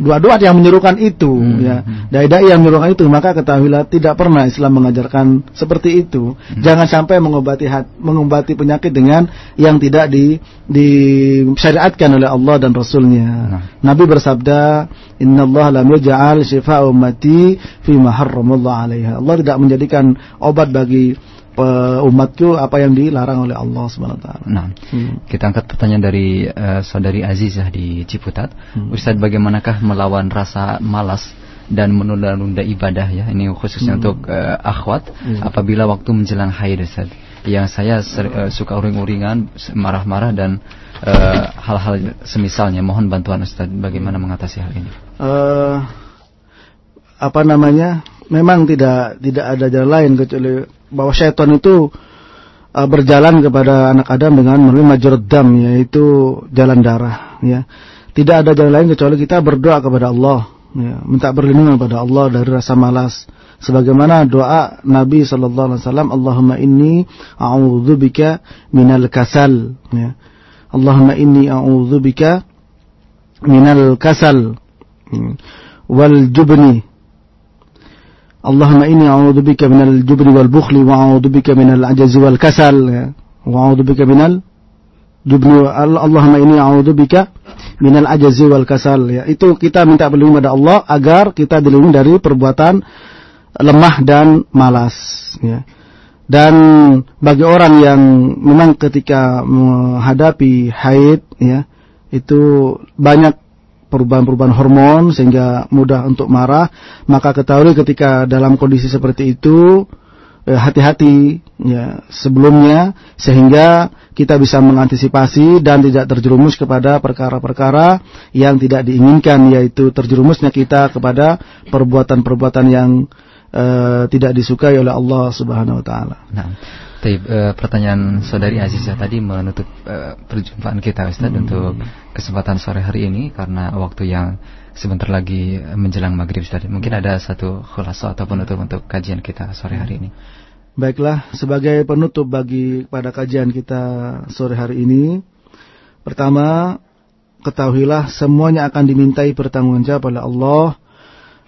dua-dua yang menyerukan itu hmm. ya hmm. dai-dai yang menyerukan itu maka ketahuilah tidak pernah Islam mengajarkan seperti itu hmm. jangan sampai mengobati hat, mengobati penyakit dengan yang tidak di disyariatkan oleh Allah dan Rasulnya nah. Nabi bersabda Inna Allah lam yaj'al shifa ummati fi ma harramallahu alaiha Allah tidak menjadikan obat bagi umatku apa yang dilarang oleh Allah Subhanahu wa taala. Nah, hmm. kita angkat pertanyaan dari uh, saudari Azizah di Ciputat. Hmm. Ustaz bagaimanakah melawan rasa malas dan menunda-nunda ibadah ya? Ini khususnya hmm. untuk uh, akhwat hmm. apabila waktu menjelang haid Ustaz. Yang saya uh, suka uring-uringan, marah-marah dan hal-hal uh, semisalnya. Mohon bantuan Ustaz bagaimana mengatasi hal ini. Uh, apa namanya? Memang tidak tidak ada jalan lain kecuali bahwa syaitan itu uh, berjalan kepada anak Adam dengan melalui majordam yaitu jalan darah ya. Tidak ada jalan lain kecuali kita berdoa kepada Allah ya, minta perlindungan kepada Allah dari rasa malas sebagaimana doa Nabi sallallahu alaihi wasallam Allahumma inni a'udzubika minal kasal ya. Allahumma inni a'udzubika minal kasal ya. wal jubni Allahumma inni a'udzu bika minal jubni wal bukhli wa a'udzu bika minal ajzi wal kasal wa a'udzu bika minal jubni Allahumma inni a'udzu bika minal ajzi wal kasal ya. Itu kita minta perlindungan kepada Allah agar kita dilindungi dari perbuatan lemah dan malas ya. Dan bagi orang yang memang ketika menghadapi haid ya itu banyak perubahan-perubahan hormon sehingga mudah untuk marah, maka ketahui ketika dalam kondisi seperti itu eh, hati-hati ya sebelumnya sehingga kita bisa mengantisipasi dan tidak terjerumus kepada perkara-perkara yang tidak diinginkan yaitu terjerumusnya kita kepada perbuatan-perbuatan yang uh, tidak disukai oleh Allah Subhanahu wa taala. Nah. Taib, uh, pertanyaan saudari Aziza tadi menutup uh, perjumpaan kita Ustaz hmm. untuk kesempatan sore hari ini karena waktu yang sebentar lagi menjelang maghrib Ustaz. Mungkin ada satu khulasa atau penutup untuk kajian kita sore hari ini. Baiklah, sebagai penutup bagi pada kajian kita sore hari ini, pertama ketahuilah semuanya akan dimintai pertanggungjawab oleh Allah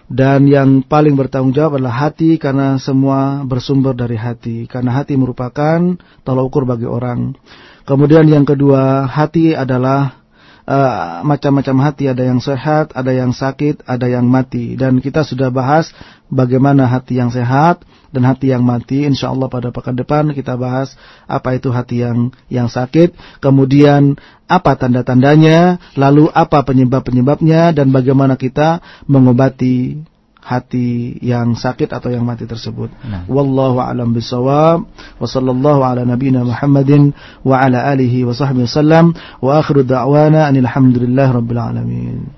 dan yang paling bertanggung jawab adalah hati karena semua bersumber dari hati. Karena hati merupakan tolak ukur bagi orang. Kemudian yang kedua, hati adalah uh, macam-macam hati. Ada yang sehat, ada yang sakit, ada yang mati. Dan kita sudah bahas bagaimana hati yang sehat dan hati yang mati. Insya Allah pada pekan depan kita bahas apa itu hati yang yang sakit. Kemudian apa tanda-tandanya, lalu apa penyebab-penyebabnya dan bagaimana kita mengobati hati yang sakit atau yang mati tersebut. Nah. Wallahu a'lam bishawab. Wa sallallahu ala nabiyyina Muhammadin wa ala alihi wa sahbihi wasallam wa akhiru da'wana anil hamdulillahi rabbil alamin.